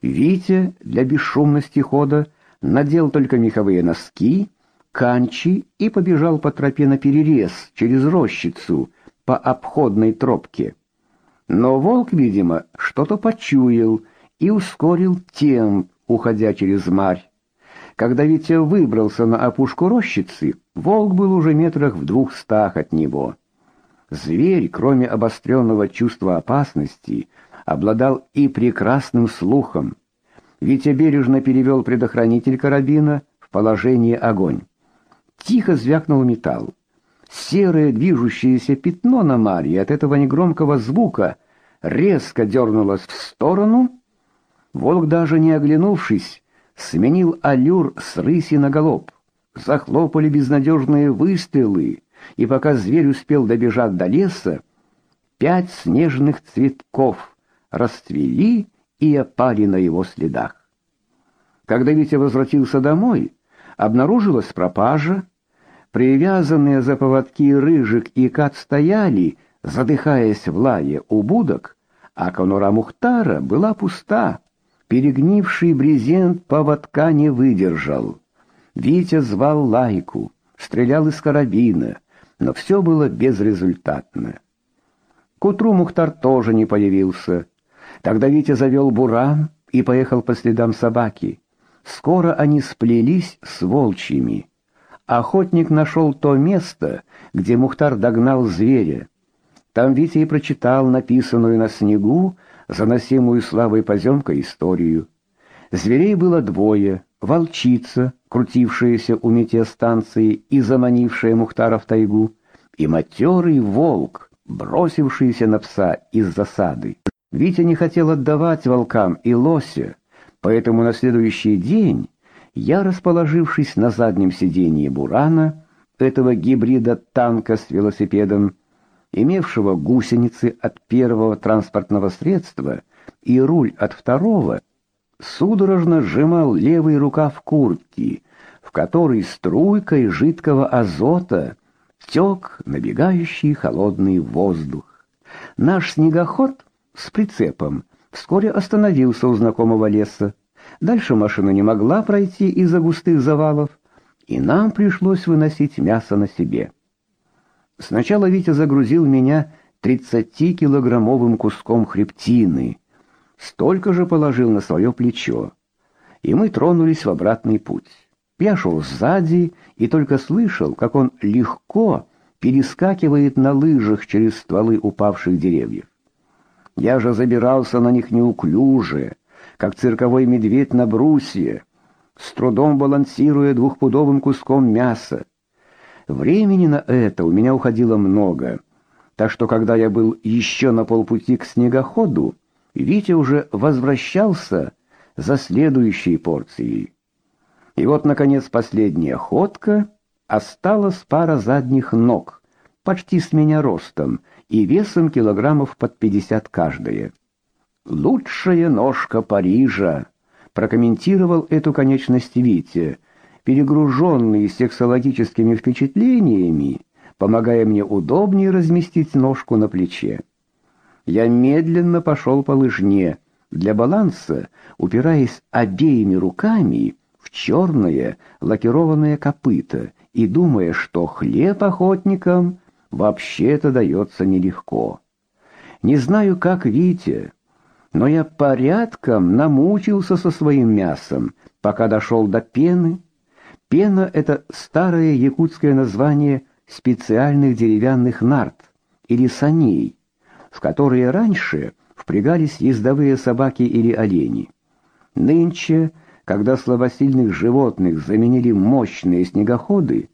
Витя для бесшумности хода надел только меховые носки, канчи и побежал по тропе на перерез через рощицу по обходной тропке. Но волк, видимо, что-то почуял и ускорил темп, уходя через марь. Когда Витя выбрался на опушку рощицы, волк был уже метрах в двухстах от него. Зверь, кроме обостренного чувства опасности, обладал и прекрасным слухом. Витя бережно перевел предохранитель карабина в положение огонь. Тихо звякнул металл. Серое движущееся пятно на Марье от этого негромкого звука резко дернулось в сторону. Волк, даже не оглянувшись, сменил аллюр с рыси на галоп. Захлопали безнадежные выстрелы, и пока зверь успел добежать до леса, пять снежных цветков расцвели и опали на его следах. Когда Витя возвратился домой, обнаружилась пропажа. Привязанные за поводки рыжик и кат стояли, задыхаясь в лае у будок, а конура Мухтара была пуста. Перегнивший брезент поводка не выдержал. Витя звал лайку, стрелял из карабина, но все было безрезультатно. К утру Мухтар тоже не появился. Тогда Витя завел буран и поехал по следам собаки. Скоро они сплелись с волчьими. Охотник нашел то место, где Мухтар догнал зверя. Там Витя и прочитал написанную на снегу, заносимую славой поземка историю. Зверей было двое: волчица, крутившаяся у метеостанции и заманившая Мухтара в тайгу, и матерый волк, бросившийся на пса из засады. Витя не хотел отдавать волкам и лося, поэтому на следующий день я, расположившись на заднем сиденье Бурана, этого гибрида танка с велосипедом, имевшего гусеницы от первого транспортного средства и руль от второго, судорожно сжимал левый рукав куртки, в которой струйкой жидкого азота тек набегающий холодный воздух. Наш снегоход с прицепом вскоре остановился у знакомого леса. Дальше машина не могла пройти из-за густых завалов, и нам пришлось выносить мясо на себе. Сначала Витя загрузил меня 30-килограммовым куском хребтины, столько же положил на свое плечо, и мы тронулись в обратный путь. Я шел сзади и только слышал, как он легко перескакивает на лыжах через стволы упавших деревьев. Я же забирался на них неуклюже, как цирковой медведь на брусье, с трудом балансируя двухпудовым куском мяса. Времени на это у меня уходило много, так что когда я был еще на полпути к снегоходу, Витя уже возвращался за следующей порцией. И вот, наконец, последняя ходка, осталась пара задних ног, почти с меня ростом и весом килограммов под пятьдесят каждая. «Лучшая ножка Парижа», — прокомментировал эту конечность Витя, перегруженный сексологическими впечатлениями, помогая мне удобнее разместить ножку на плече. Я медленно пошел по лыжне, для баланса, упираясь обеими руками в черное лакированное копыто и думая, что хлеб охотникам вообще-то дается нелегко. Не знаю, как Витя, но я порядком намучился со своим мясом, пока дошел до пены. Пена — это старое якутское название специальных деревянных нарт или саней, в которые раньше впрягались ездовые собаки или олени. Нынче, когда слабосильных животных заменили мощные снегоходы,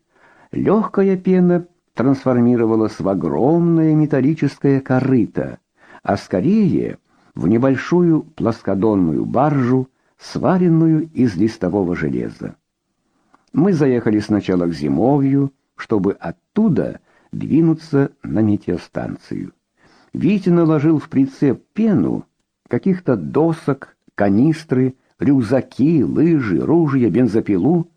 легкая пена трансформировалась в огромное металлическое корыто, а скорее в небольшую плоскодонную баржу, сваренную из листового железа. Мы заехали сначала к Зимовью, чтобы оттуда двинуться на метеостанцию. Витя наложил в прицеп пену, каких-то досок, канистры, рюкзаки, лыжи, ружья, бензопилу.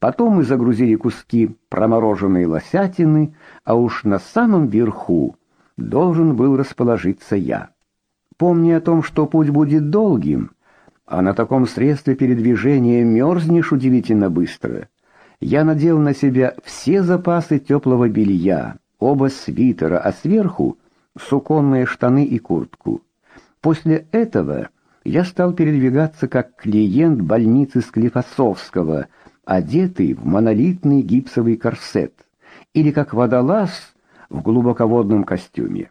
Потом мы загрузили куски промороженной лосятины, а уж на самом верху должен был расположиться я. Помня о том, что путь будет долгим, а на таком средстве передвижения мерзнешь удивительно быстро, я надел на себя все запасы теплого белья, оба свитера, а сверху суконные штаны и куртку. После этого я стал передвигаться как клиент больницы Склифосовского, одетый в монолитный гипсовый корсет, или как водолаз в глубоководном костюме.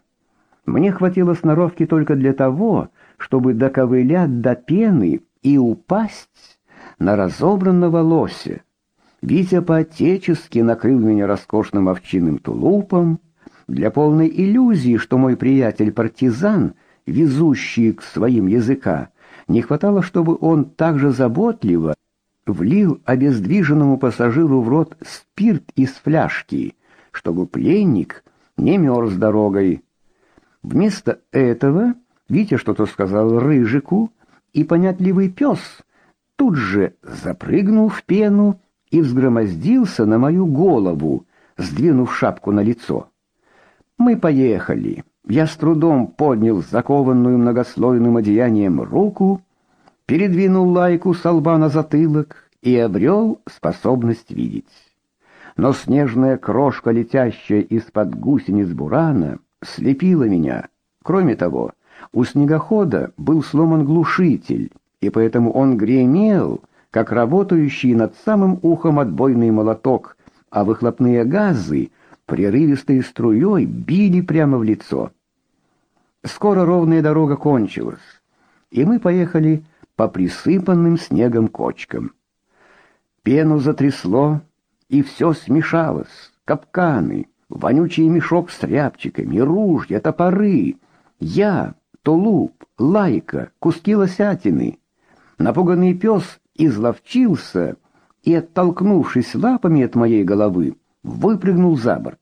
Мне хватило сноровки только для того, чтобы доковылять до пены и упасть на разобранного лося. Витя по-отечески накрыл меня роскошным овчинным тулупом, для полной иллюзии, что мой приятель-партизан, везущий к своим языка, не хватало, чтобы он также заботливо влил обездвиженному пассажиру в рот спирт из фляжки, чтобы пленник не мерз дорогой. Вместо этого Витя что-то сказал Рыжику, и понятливый пес тут же запрыгнул в пену и взгромоздился на мою голову, сдвинув шапку на лицо. Мы поехали. Я с трудом поднял закованную многослойным одеянием руку, передвинул лайку с лба на затылок и обрел способность видеть. Но снежная крошка, летящая из-под гусениц бурана, слепила меня. Кроме того, у снегохода был сломан глушитель, и поэтому он гремел, как работающий над самым ухом отбойный молоток, а выхлопные газы — прерывистой струей били прямо в лицо. Скоро ровная дорога кончилась, и мы поехали по присыпанным снегом кочкам. Пену затрясло, и все смешалось: капканы, вонючий мешок с тряпчиками, ружья, топоры, я, тулуп, лайка, куски лосятины. Напуганный пес изловчился и, оттолкнувшись лапами от моей головы, выпрыгнул за борт.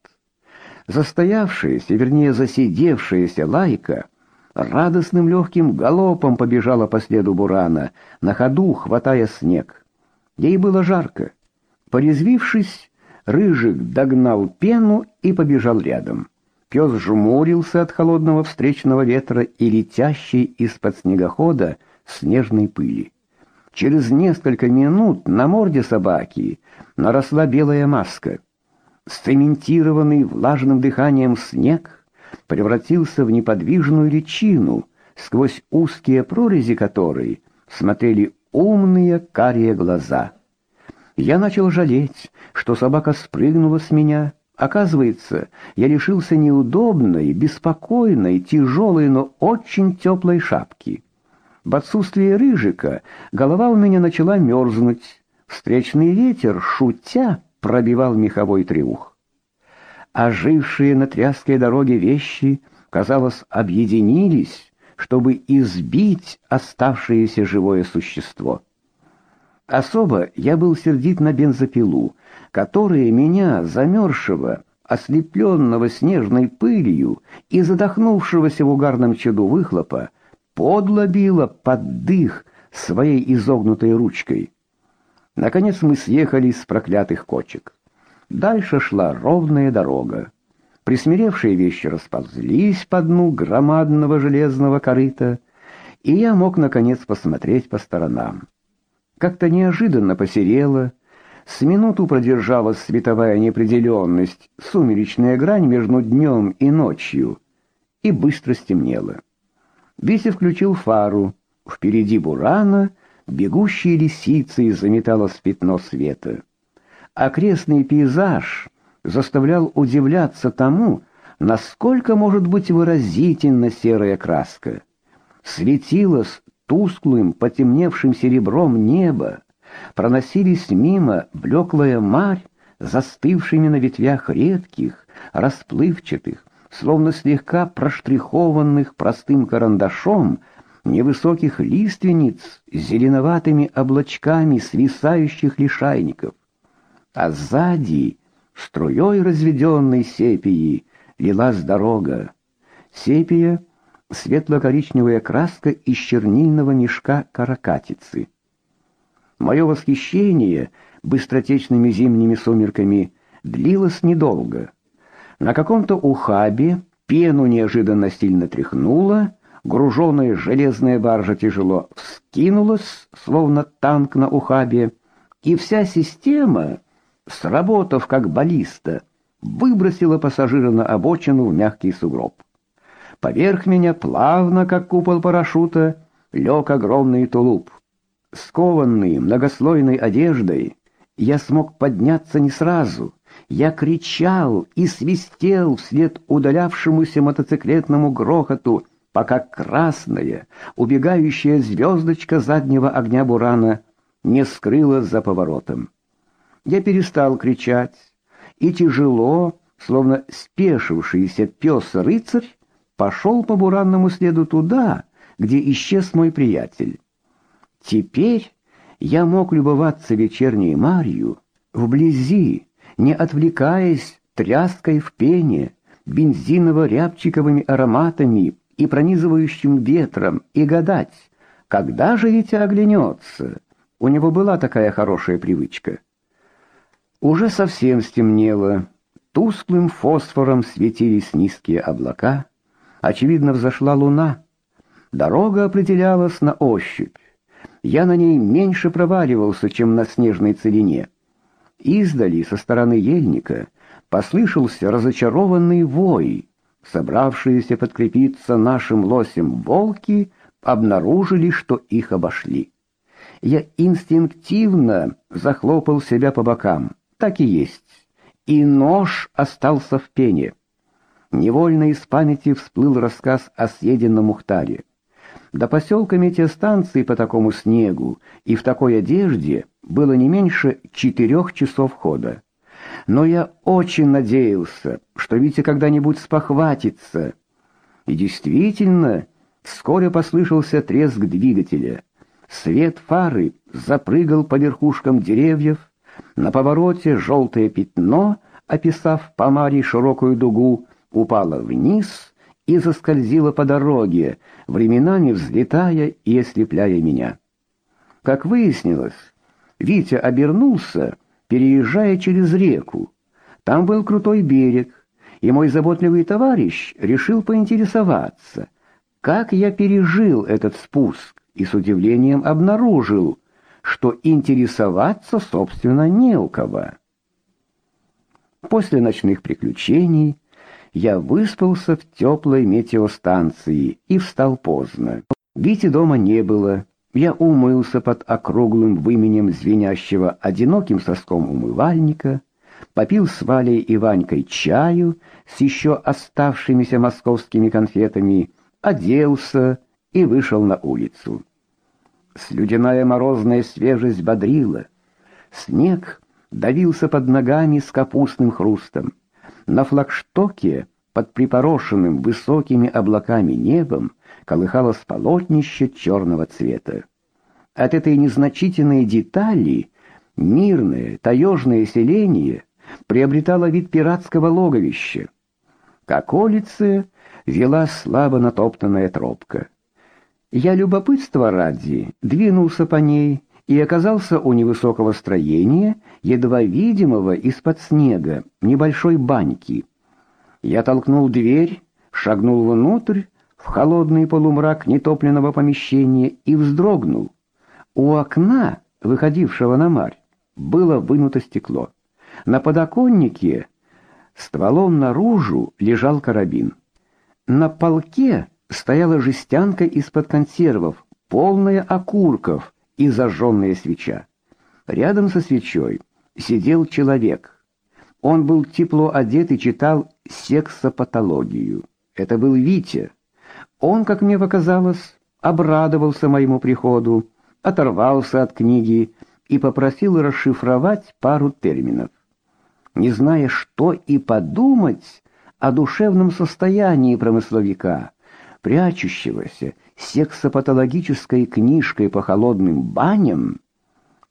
Застоявшаяся, вернее, засидевшаяся лайка радостным легким галопом побежала по следу бурана, на ходу хватая снег. Ей было жарко. Порезвившись, Рыжик догнал пену и побежал рядом. Пес жмурился от холодного встречного ветра и летящей из-под снегохода снежной пыли. Через несколько минут на морде собаки наросла белая маска — Сцементированный влажным дыханием снег превратился в неподвижную личину, сквозь узкие прорези которой смотрели умные карие глаза. Я начал жалеть, что собака спрыгнула с меня. Оказывается, я лишился неудобной, беспокойной, тяжелой, но очень теплой шапки. В отсутствие рыжика голова у меня начала мерзнуть. Встречный ветер, шутя, пробивал меховой треух. Ожившие на тряской дороге вещи, казалось, объединились, чтобы избить оставшееся живое существо. Особо я был сердит на бензопилу, которая меня, замерзшего, ослепленного снежной пылью и задохнувшегося в угарном чаду выхлопа, подло била под дых своей изогнутой ручкой. Наконец мы съехали с проклятых кочек. Дальше шла ровная дорога. Присмиревшие вещи расползлись по дну громадного железного корыта, и я мог наконец посмотреть по сторонам. Как-то неожиданно посерело, с минуту продержалась световая неопределенность, сумеречная грань между днем и ночью, и быстро стемнело. Витя включил фару. Впереди бурана бегущие лисицы заметалось пятно света. Окрестный пейзаж заставлял удивляться тому, насколько может быть выразительна серая краска. Светилось тусклым, потемневшим серебром небо, проносились мимо блеклая марь, застывшими на ветвях редких, расплывчатых, словно слегка проштрихованных простым карандашом, невысоких лиственниц с зеленоватыми облачками свисающих лишайников. А сзади струей разведенной сепии лилась дорога. Сепия — светло-коричневая краска из чернильного мешка каракатицы. Мое восхищение быстротечными зимними сумерками длилось недолго. На каком-то ухабе пену неожиданно сильно тряхнуло, груженная железная баржа тяжело вскинулась, словно танк на ухабе, и вся система сработав как баллиста, выбросила пассажира на обочину в мягкий сугроб. Поверх меня плавно, как купол парашюта, лег огромный тулуп. Скованный многослойной одеждой, я смог подняться не сразу. Я кричал и свистел вслед удалявшемуся мотоциклетному грохоту, пока красная, убегающая звездочка заднего огня бурана не скрылась за поворотом. Я перестал кричать, и тяжело, словно спешившийся пес-рыцарь, пошел по буранному следу туда, где исчез мой приятель. Теперь я мог любоваться вечерней марью вблизи, не отвлекаясь тряской в пене, бензиново-рябчиковыми ароматами и пронизывающим ветром, и гадать, когда же Витя оглянется. У него была такая хорошая привычка — уже совсем стемнело, тусклым фосфором светились низкие облака, очевидно, взошла луна. Дорога определялась на ощупь. Я на ней меньше проваливался, чем на снежной целине. Издали со стороны ельника послышался разочарованный вой. Собравшиеся подкрепиться нашим лосем волки обнаружили, что их обошли. Я инстинктивно захлопал себя по бокам так и есть. И нож остался в пене. Невольно из памяти всплыл рассказ о съеденном Мухтаре. До поселка метеостанции по такому снегу и в такой одежде было не меньше четырех часов хода. Но я очень надеялся, что Витя когда-нибудь спохватится. И действительно, вскоре послышался треск двигателя. Свет фары запрыгал по верхушкам деревьев, на повороте желтое пятно, описав по Маре широкую дугу, упало вниз и заскользило по дороге, временами взлетая и ослепляя меня. Как выяснилось, Витя обернулся, переезжая через реку. Там был крутой берег, и мой заботливый товарищ решил поинтересоваться, как я пережил этот спуск, и с удивлением обнаружил, что интересоваться, собственно, не у кого. После ночных приключений я выспался в теплой метеостанции и встал поздно. Вити дома не было. Я умылся под округлым выменем звенящего одиноким соском умывальника, попил с Валей и Ванькой чаю с еще оставшимися московскими конфетами, оделся и вышел на улицу. Слюдяная морозная свежесть бодрила. Снег давился под ногами с капустным хрустом. На флагштоке, под припорошенным высокими облаками небом, колыхалось полотнище черного цвета. От этой незначительной детали мирное, таежное селение приобретало вид пиратского логовища. К околице вела слабо натоптанная тропка. Я любопытства ради двинулся по ней и оказался у невысокого строения, едва видимого из-под снега, небольшой баньки. Я толкнул дверь, шагнул внутрь, в холодный полумрак нетопленного помещения и вздрогнул. У окна, выходившего на марь, было вынуто стекло. На подоконнике стволом наружу лежал карабин. На полке стояла жестянка из-под консервов, полная окурков и зажженная свеча. Рядом со свечой сидел человек. Он был тепло одет и читал сексопатологию. Это был Витя. Он, как мне показалось, обрадовался моему приходу, оторвался от книги и попросил расшифровать пару терминов. Не зная, что и подумать о душевном состоянии промысловика, прячущегося сексопатологической книжкой по холодным баням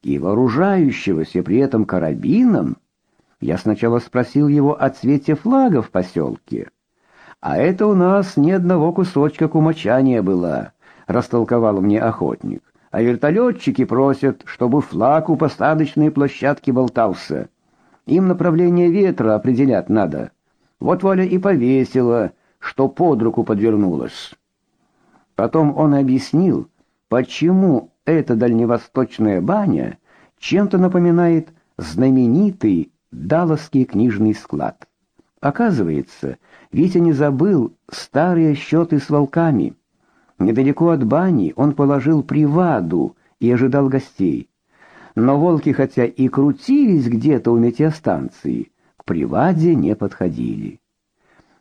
и вооружающегося при этом карабином, я сначала спросил его о цвете флага в поселке. А это у нас ни одного кусочка кумачания было, растолковал мне охотник. А вертолетчики просят, чтобы флаг у посадочной площадки болтался. Им направление ветра определять надо. Вот Валя и повесила, что под руку подвернулась. Потом он объяснил, почему эта дальневосточная баня чем-то напоминает знаменитый Далласский книжный склад. Оказывается, Витя не забыл старые счеты с волками. Недалеко от бани он положил приваду и ожидал гостей. Но волки, хотя и крутились где-то у метеостанции, к приваде не подходили.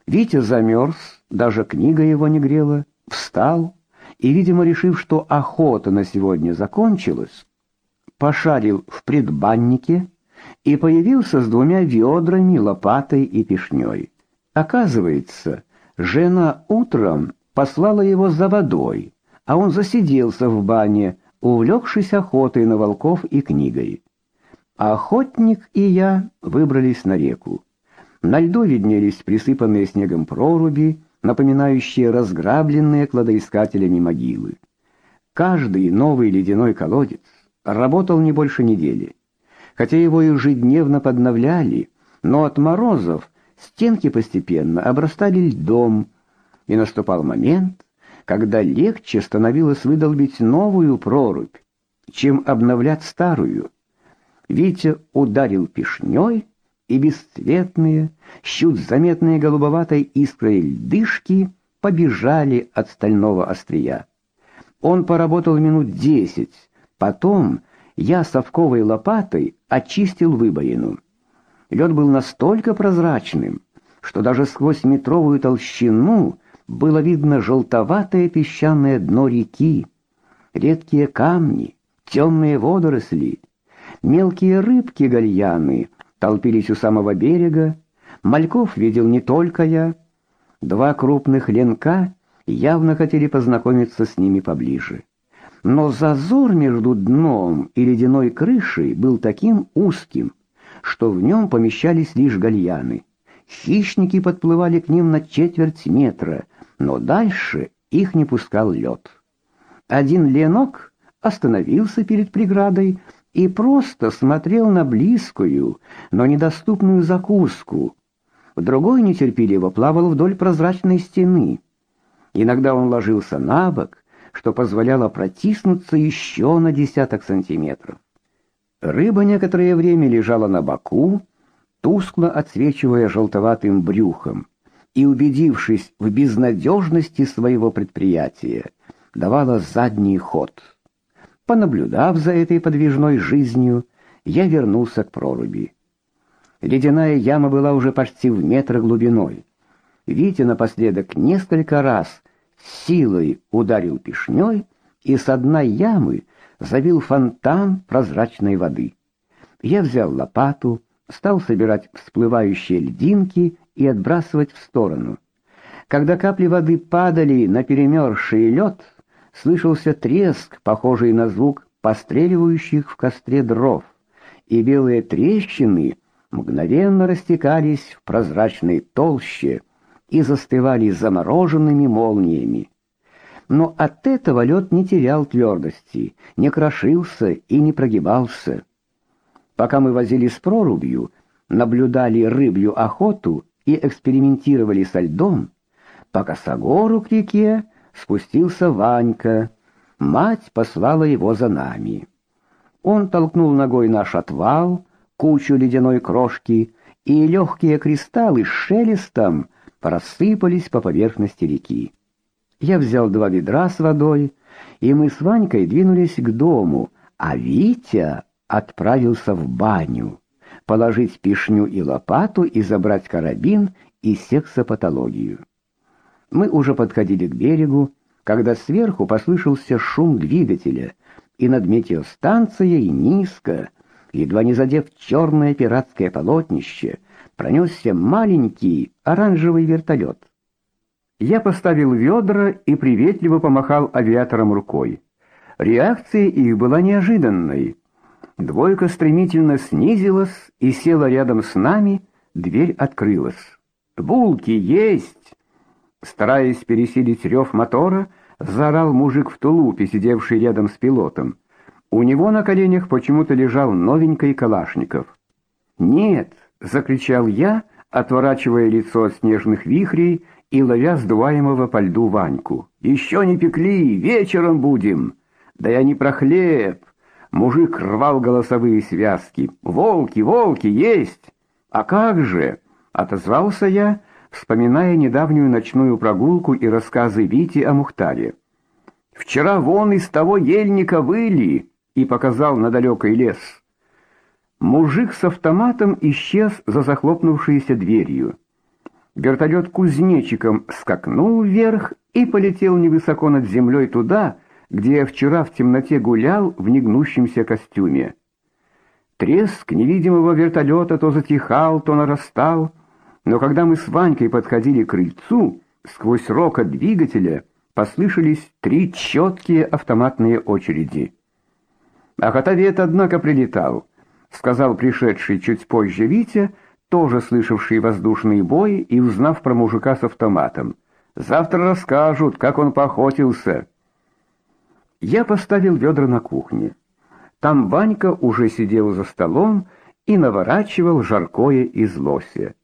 Витя замерз, даже книга его не грела, встал и, видимо, решив, что охота на сегодня закончилась, пошарил в предбаннике и появился с двумя ведрами, лопатой и пешней. Оказывается, жена утром послала его за водой, а он засиделся в бане, увлекшись охотой на волков и книгой. охотник и я выбрались на реку. На льду виднелись присыпанные снегом проруби, напоминающие разграбленные кладоискателями могилы. Каждый новый ледяной колодец работал не больше недели. Хотя его ежедневно подновляли, но от морозов стенки постепенно обрастали льдом, и наступал момент, когда легче становилось выдолбить новую прорубь, чем обновлять старую. Витя ударил пешней, и бесцветные, чуть заметные голубоватой искрой льдышки побежали от стального острия. Он поработал минут десять, потом я совковой лопатой очистил выбоину. Лед был настолько прозрачным, что даже сквозь метровую толщину было видно желтоватое песчаное дно реки, редкие камни, темные водоросли, мелкие рыбки-гальяны толпились у самого берега. Мальков видел не только я. Два крупных ленка явно хотели познакомиться с ними поближе. Но зазор между дном и ледяной крышей был таким узким, что в нем помещались лишь гальяны. Хищники подплывали к ним на четверть метра, но дальше их не пускал лед. Один ленок остановился перед преградой и просто смотрел на близкую, но недоступную закуску. Другой нетерпеливо плавал вдоль прозрачной стены. Иногда он ложился на бок, что позволяло протиснуться еще на десяток сантиметров. Рыба некоторое время лежала на боку, тускло отсвечивая желтоватым брюхом, и, убедившись в безнадежности своего предприятия, давала задний ход. Понаблюдав за этой подвижной жизнью, я вернулся к проруби. Ледяная яма была уже почти в метр глубиной. Витя напоследок несколько раз силой ударил пешней, и с дна ямы завил фонтан прозрачной воды. Я взял лопату, стал собирать всплывающие льдинки и отбрасывать в сторону. Когда капли воды падали на перемерзший лед, слышался треск, похожий на звук постреливающих в костре дров, и белые трещины мгновенно растекались в прозрачной толще и застывали замороженными молниями. Но от этого лед не терял твердости, не крошился и не прогибался. Пока мы возились с прорубью, наблюдали рыбью охоту и экспериментировали со льдом, по косогору к реке спустился Ванька. Мать послала его за нами. Он толкнул ногой наш отвал, кучу ледяной крошки, и легкие кристаллы с шелестом просыпались по поверхности реки. Я взял два ведра с водой, и мы с Ванькой двинулись к дому, а Витя отправился в баню, положить пишню и лопату и забрать карабин и сексопатологию. Мы уже подходили к берегу, когда сверху послышался шум двигателя, и над метеостанцией низко, едва не задев черное пиратское полотнище, пронесся маленький оранжевый вертолет. Я поставил ведра и приветливо помахал авиаторам рукой. Реакция их была неожиданной. Двойка стремительно снизилась и села рядом с нами, дверь открылась. «Булки есть!» Стараясь пересилить рев мотора, заорал мужик в тулупе, сидевший рядом с пилотом. У него на коленях почему-то лежал новенький калашников. "Нет!" закричал я, отворачивая лицо от снежных вихрей и ловя сдуваемого по льду Ваньку. «Еще не пекли, вечером будем. Да я не про хлеб. Мужик рвал голосовые связки. Волки, волки есть. А как же? отозвался я вспоминая недавнюю ночную прогулку и рассказы Вити о Мухтаре. Вчера вон из того ельника выли и показал на далекий лес. Мужик с автоматом исчез за захлопнувшейся дверью. Вертолет кузнечиком скакнул вверх и полетел невысоко над землей туда, где я вчера в темноте гулял в негнущемся костюме. Треск невидимого вертолета то затихал, то нарастал, но когда мы с Ванькой подходили к крыльцу, сквозь рокот двигателя послышались три четкие автоматные очереди. А Хотовет, однако, прилетал, сказал пришедший чуть позже Витя, тоже слышавший воздушные бои и узнав про мужика с автоматом. Завтра расскажут, как он поохотился. Я поставил ведра на кухне. Там Ванька уже сидел за столом и наворачивал жаркое из лося.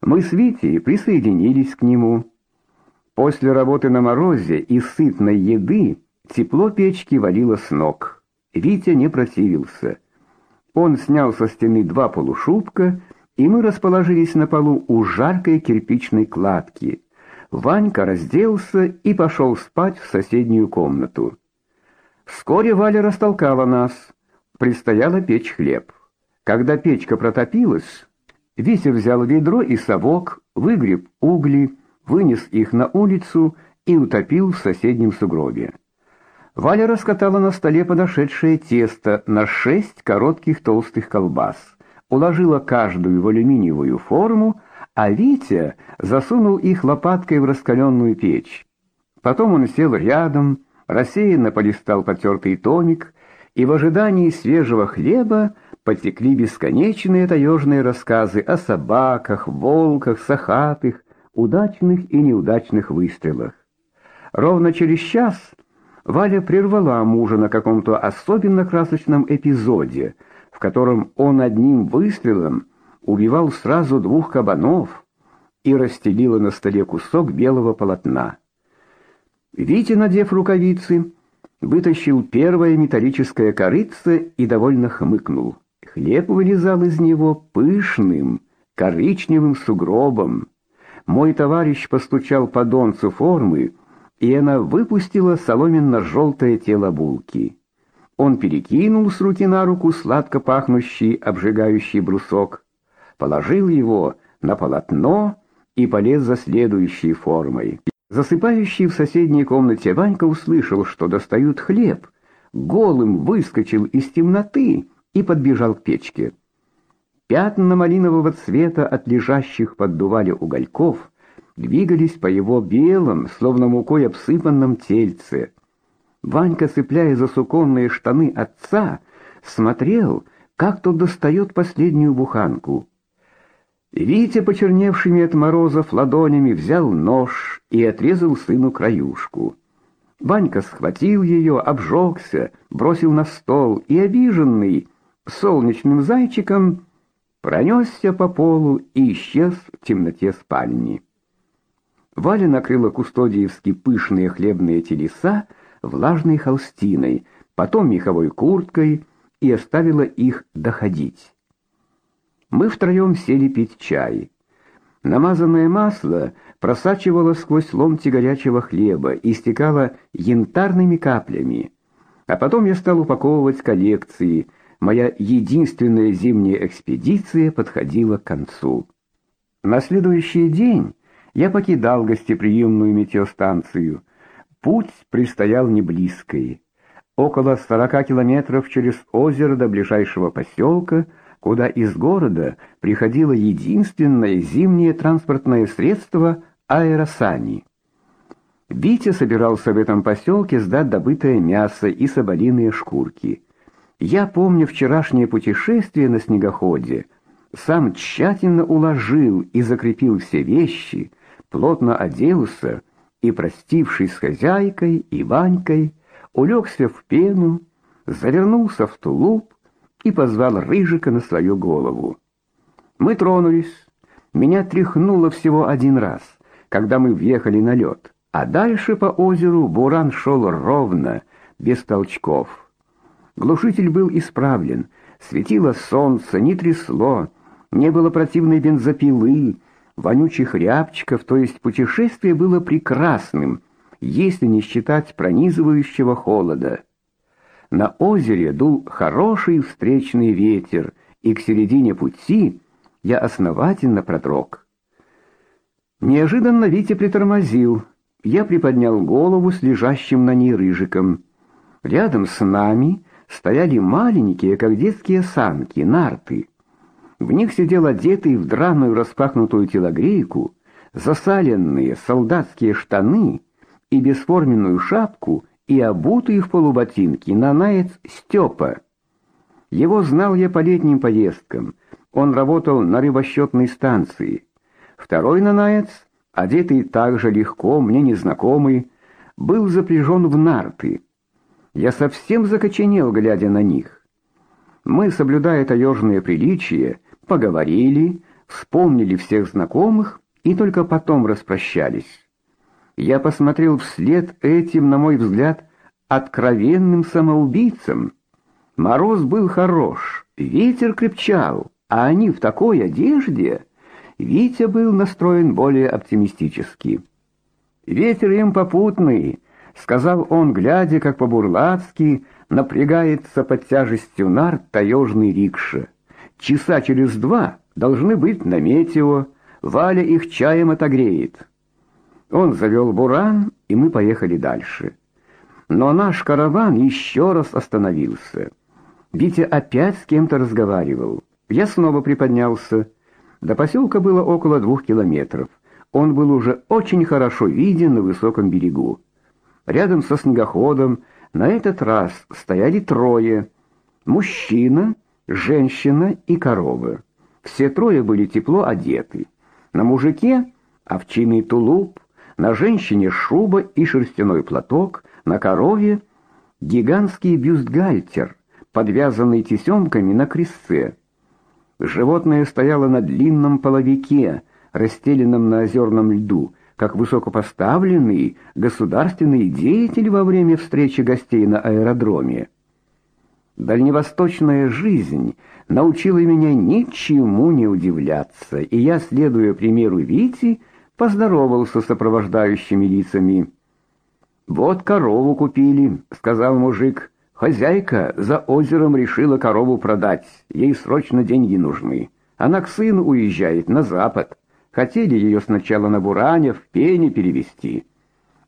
Мы с Витей присоединились к нему. После работы на морозе и сытной еды тепло печки валило с ног. Витя не противился. Он снял со стены два полушубка, и мы расположились на полу у жаркой кирпичной кладки. Ванька разделся и пошел спать в соседнюю комнату. Вскоре Валя растолкала нас. Предстояло печь хлеб. Когда печка протопилась, Витя взял ведро и совок, выгреб угли, вынес их на улицу и утопил в соседнем сугробе. Валя раскатала на столе подошедшее тесто на шесть коротких толстых колбас, уложила каждую в алюминиевую форму, а Витя засунул их лопаткой в раскаленную печь. Потом он сел рядом, рассеянно полистал потертый томик и в ожидании свежего хлеба потекли бесконечные таежные рассказы о собаках, волках, сахатых, удачных и неудачных выстрелах. Ровно через час Валя прервала мужа на каком-то особенно красочном эпизоде, в котором он одним выстрелом убивал сразу двух кабанов и расстелила на столе кусок белого полотна. Витя, надев рукавицы, вытащил первое металлическое корыце и довольно хмыкнул. Хлеб вылезал из него пышным, коричневым сугробом. Мой товарищ постучал по донцу формы, и она выпустила соломенно-желтое тело булки. Он перекинул с руки на руку сладко пахнущий, обжигающий брусок, положил его на полотно и полез за следующей формой. Засыпающий в соседней комнате Ванька услышал, что достают хлеб, голым выскочил из темноты и подбежал к печке. Пятна малинового цвета от лежащих под дувале угольков двигались по его белым, словно мукой обсыпанном тельце. Ванька, цепляя за суконные штаны отца, смотрел, как тот достает последнюю буханку. Витя, почерневшими от морозов ладонями, взял нож и отрезал сыну краюшку. Ванька схватил ее, обжегся, бросил на стол и, обиженный солнечным зайчиком, пронесся по полу и исчез в темноте спальни. Валя накрыла кустодиевски пышные хлебные телеса влажной холстиной, потом меховой курткой и оставила их доходить. Мы втроем сели пить чай. Намазанное масло просачивалось сквозь ломти горячего хлеба и стекало янтарными каплями. А потом я стал упаковывать коллекции. Моя единственная зимняя экспедиция подходила к концу. На следующий день я покидал гостеприимную метеостанцию. Путь предстоял не близкий. Около сорока километров через озеро до ближайшего поселка, куда из города приходило единственное зимнее транспортное средство аэросани. Витя собирался в этом поселке сдать добытое мясо и соболиные шкурки. Я помню вчерашнее путешествие на снегоходе. Сам тщательно уложил и закрепил все вещи, плотно оделся и, простившись с хозяйкой и Ванькой, улегся в пену, завернулся в тулуп и позвал Рыжика на свою голову. Мы тронулись. Меня тряхнуло всего один раз, когда мы въехали на лед, а дальше по озеру буран шел ровно, без толчков. Глушитель был исправлен, светило солнце, не трясло, не было противной бензопилы, вонючих рябчиков, то есть путешествие было прекрасным, если не считать пронизывающего холода. На озере дул хороший встречный ветер, и к середине пути я основательно продрог. Неожиданно Витя притормозил. Я приподнял голову с лежащим на ней рыжиком. Рядом с нами стояли маленькие, как детские санки, нарты. В них сидел одетый в драную распахнутую телогрейку, засаленные солдатские штаны и бесформенную шапку и обутый в полуботинки нанаец Степа. Его знал я по летним поездкам. Он работал на рыбосчетной станции. Второй нанаец, одетый так же легко, мне незнакомый, был запряжен в нарты. Я совсем закоченел, глядя на них. Мы, соблюдая таежные приличия, поговорили, вспомнили всех знакомых и только потом распрощались. Я посмотрел вслед этим, на мой взгляд, откровенным самоубийцам. Мороз был хорош, ветер крепчал, а они в такой одежде. Витя был настроен более оптимистически. Ветер им попутный, сказал он, глядя, как по-бурлацки напрягается под тяжестью нар таежный рикша. Часа через два должны быть на метео, Валя их чаем отогреет. Он завел буран, и мы поехали дальше. Но наш караван еще раз остановился. Витя опять с кем-то разговаривал. Я снова приподнялся. До поселка было около двух километров. Он был уже очень хорошо виден на высоком берегу. Рядом со снегоходом на этот раз стояли трое. Мужчина — женщина и корова. Все трое были тепло одеты. На мужике овчинный тулуп, на женщине шуба и шерстяной платок, на корове гигантский бюстгальтер, подвязанный тесемками на крестце. Животное стояло на длинном половике, расстеленном на озерном льду, как высокопоставленный государственный деятель во время встречи гостей на аэродроме. Дальневосточная жизнь научила меня ничему не удивляться, и я, следуя примеру Вити, поздоровался с сопровождающими лицами. «Вот корову купили», — сказал мужик. «Хозяйка за озером решила корову продать, ей срочно деньги нужны. Она к сыну уезжает на запад. Хотели ее сначала на Буране, в Пене перевести».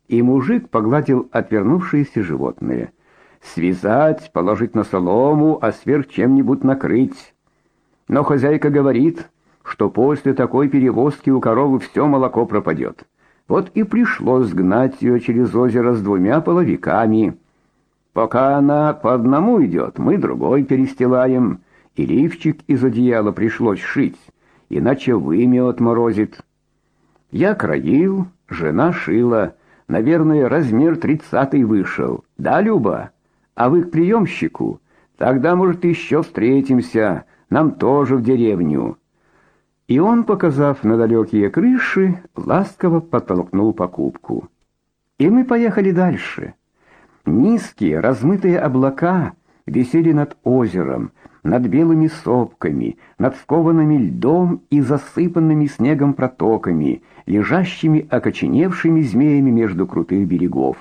И мужик погладил отвернувшееся животное связать, положить на солому, а сверх чем-нибудь накрыть. Но хозяйка говорит, что после такой перевозки у коровы все молоко пропадет. Вот и пришлось сгнать ее через озеро с двумя половиками. Пока она по одному идет, мы другой перестилаем, и лифчик из одеяла пришлось шить, иначе вымя отморозит. Я краил, жена шила, наверное, размер тридцатый вышел. Да, Люба? А вы к приемщику? Тогда, может, еще встретимся, нам тоже в деревню. И он, показав на далекие крыши, ласково подтолкнул покупку. И мы поехали дальше. Низкие, размытые облака висели над озером, над белыми сопками, над скованными льдом и засыпанными снегом протоками, лежащими окоченевшими змеями между крутых берегов.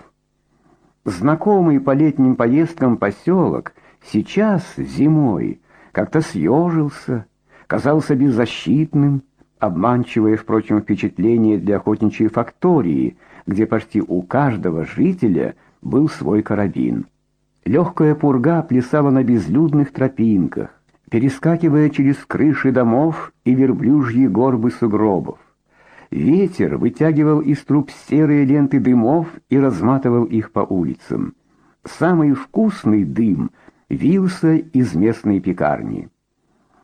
Знакомый по летним поездкам поселок сейчас, зимой, как-то съежился, казался беззащитным, обманчивое, впрочем, впечатление для охотничьей фактории, где почти у каждого жителя – был свой карабин. Легкая пурга плясала на безлюдных тропинках, перескакивая через крыши домов и верблюжьи горбы сугробов. Ветер вытягивал из труб серые ленты дымов и разматывал их по улицам. Самый вкусный дым вился из местной пекарни.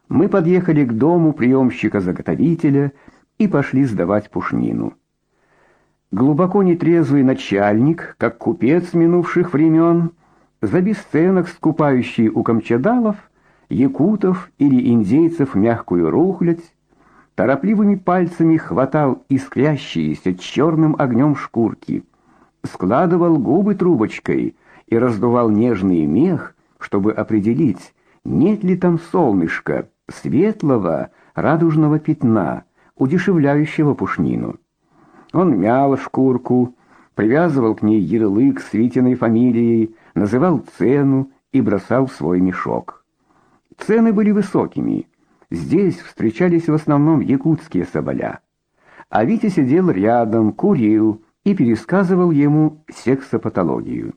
Мы подъехали к дому приемщика-заготовителя и пошли сдавать пушнину. Глубоко нетрезвый начальник, как купец минувших времен, за бесценок скупающий у камчадалов, якутов или индейцев мягкую рухлядь, торопливыми пальцами хватал искрящиеся черным огнем шкурки, складывал губы трубочкой и раздувал нежный мех, чтобы определить, нет ли там солнышка, светлого радужного пятна, удешевляющего пушнину. Он мял шкурку, привязывал к ней ярлык с Витиной фамилией, называл цену и бросал в свой мешок. Цены были высокими. Здесь встречались в основном якутские соболя. А Витя сидел рядом, курил и пересказывал ему сексопатологию.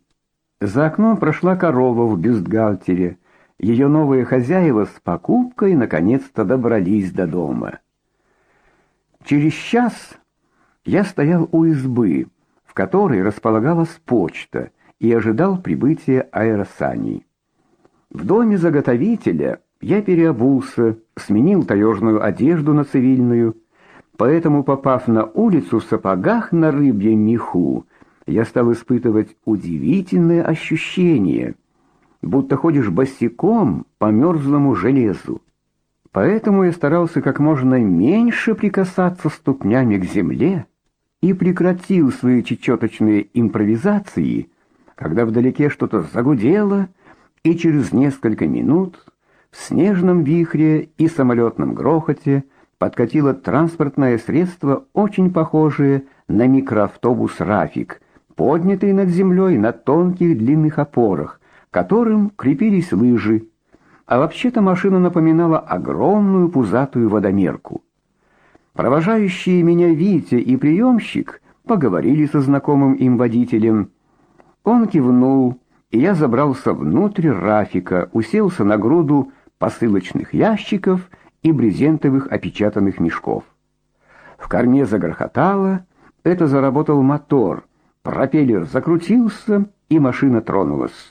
За окном прошла корова в бюстгальтере. Ее новые хозяева с покупкой наконец-то добрались до дома. Через час я стоял у избы, в которой располагалась почта, и ожидал прибытия аэросаней. В доме заготовителя я переобулся, сменил таежную одежду на цивильную, поэтому, попав на улицу в сапогах на рыбьем меху, я стал испытывать удивительное ощущение, будто ходишь босиком по мерзлому железу. Поэтому я старался как можно меньше прикасаться ступнями к земле, и прекратил свои чечеточные импровизации, когда вдалеке что-то загудело, и через несколько минут в снежном вихре и самолетном грохоте подкатило транспортное средство, очень похожее на микроавтобус «Рафик», поднятый над землей на тонких длинных опорах, к которым крепились лыжи. А вообще-то машина напоминала огромную пузатую водомерку. Провожающие меня Витя и приемщик поговорили со знакомым им водителем. Он кивнул, и я забрался внутрь Рафика, уселся на груду посылочных ящиков и брезентовых опечатанных мешков. В корме загрохотало, это заработал мотор, пропеллер закрутился, и машина тронулась.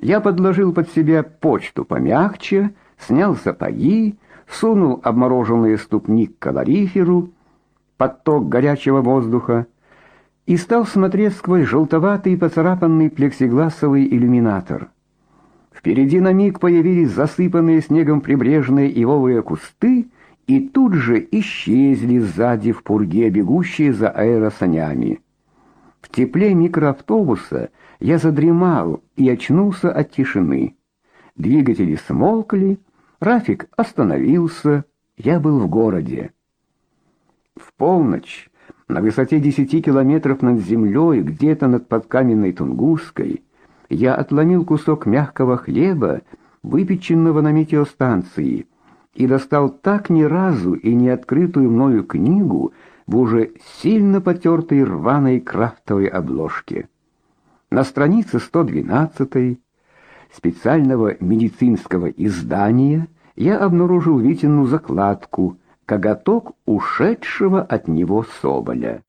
Я подложил под себя почту помягче, снял сапоги, сунул обмороженные ступни к калориферу, поток горячего воздуха, и стал смотреть сквозь желтоватый поцарапанный плексигласовый иллюминатор. Впереди на миг появились засыпанные снегом прибрежные ивовые кусты, и тут же исчезли сзади в пурге бегущие за аэросанями. В тепле микроавтобуса я задремал и очнулся от тишины. Двигатели смолкли, Рафик остановился, я был в городе. В полночь, на высоте десяти километров над землей, где-то над подкаменной Тунгусской, я отломил кусок мягкого хлеба, выпеченного на метеостанции, и достал так ни разу и не открытую мною книгу в уже сильно потертой рваной крафтовой обложке. На странице 112 специального медицинского издания я обнаружил Витину закладку, коготок ушедшего от него соболя.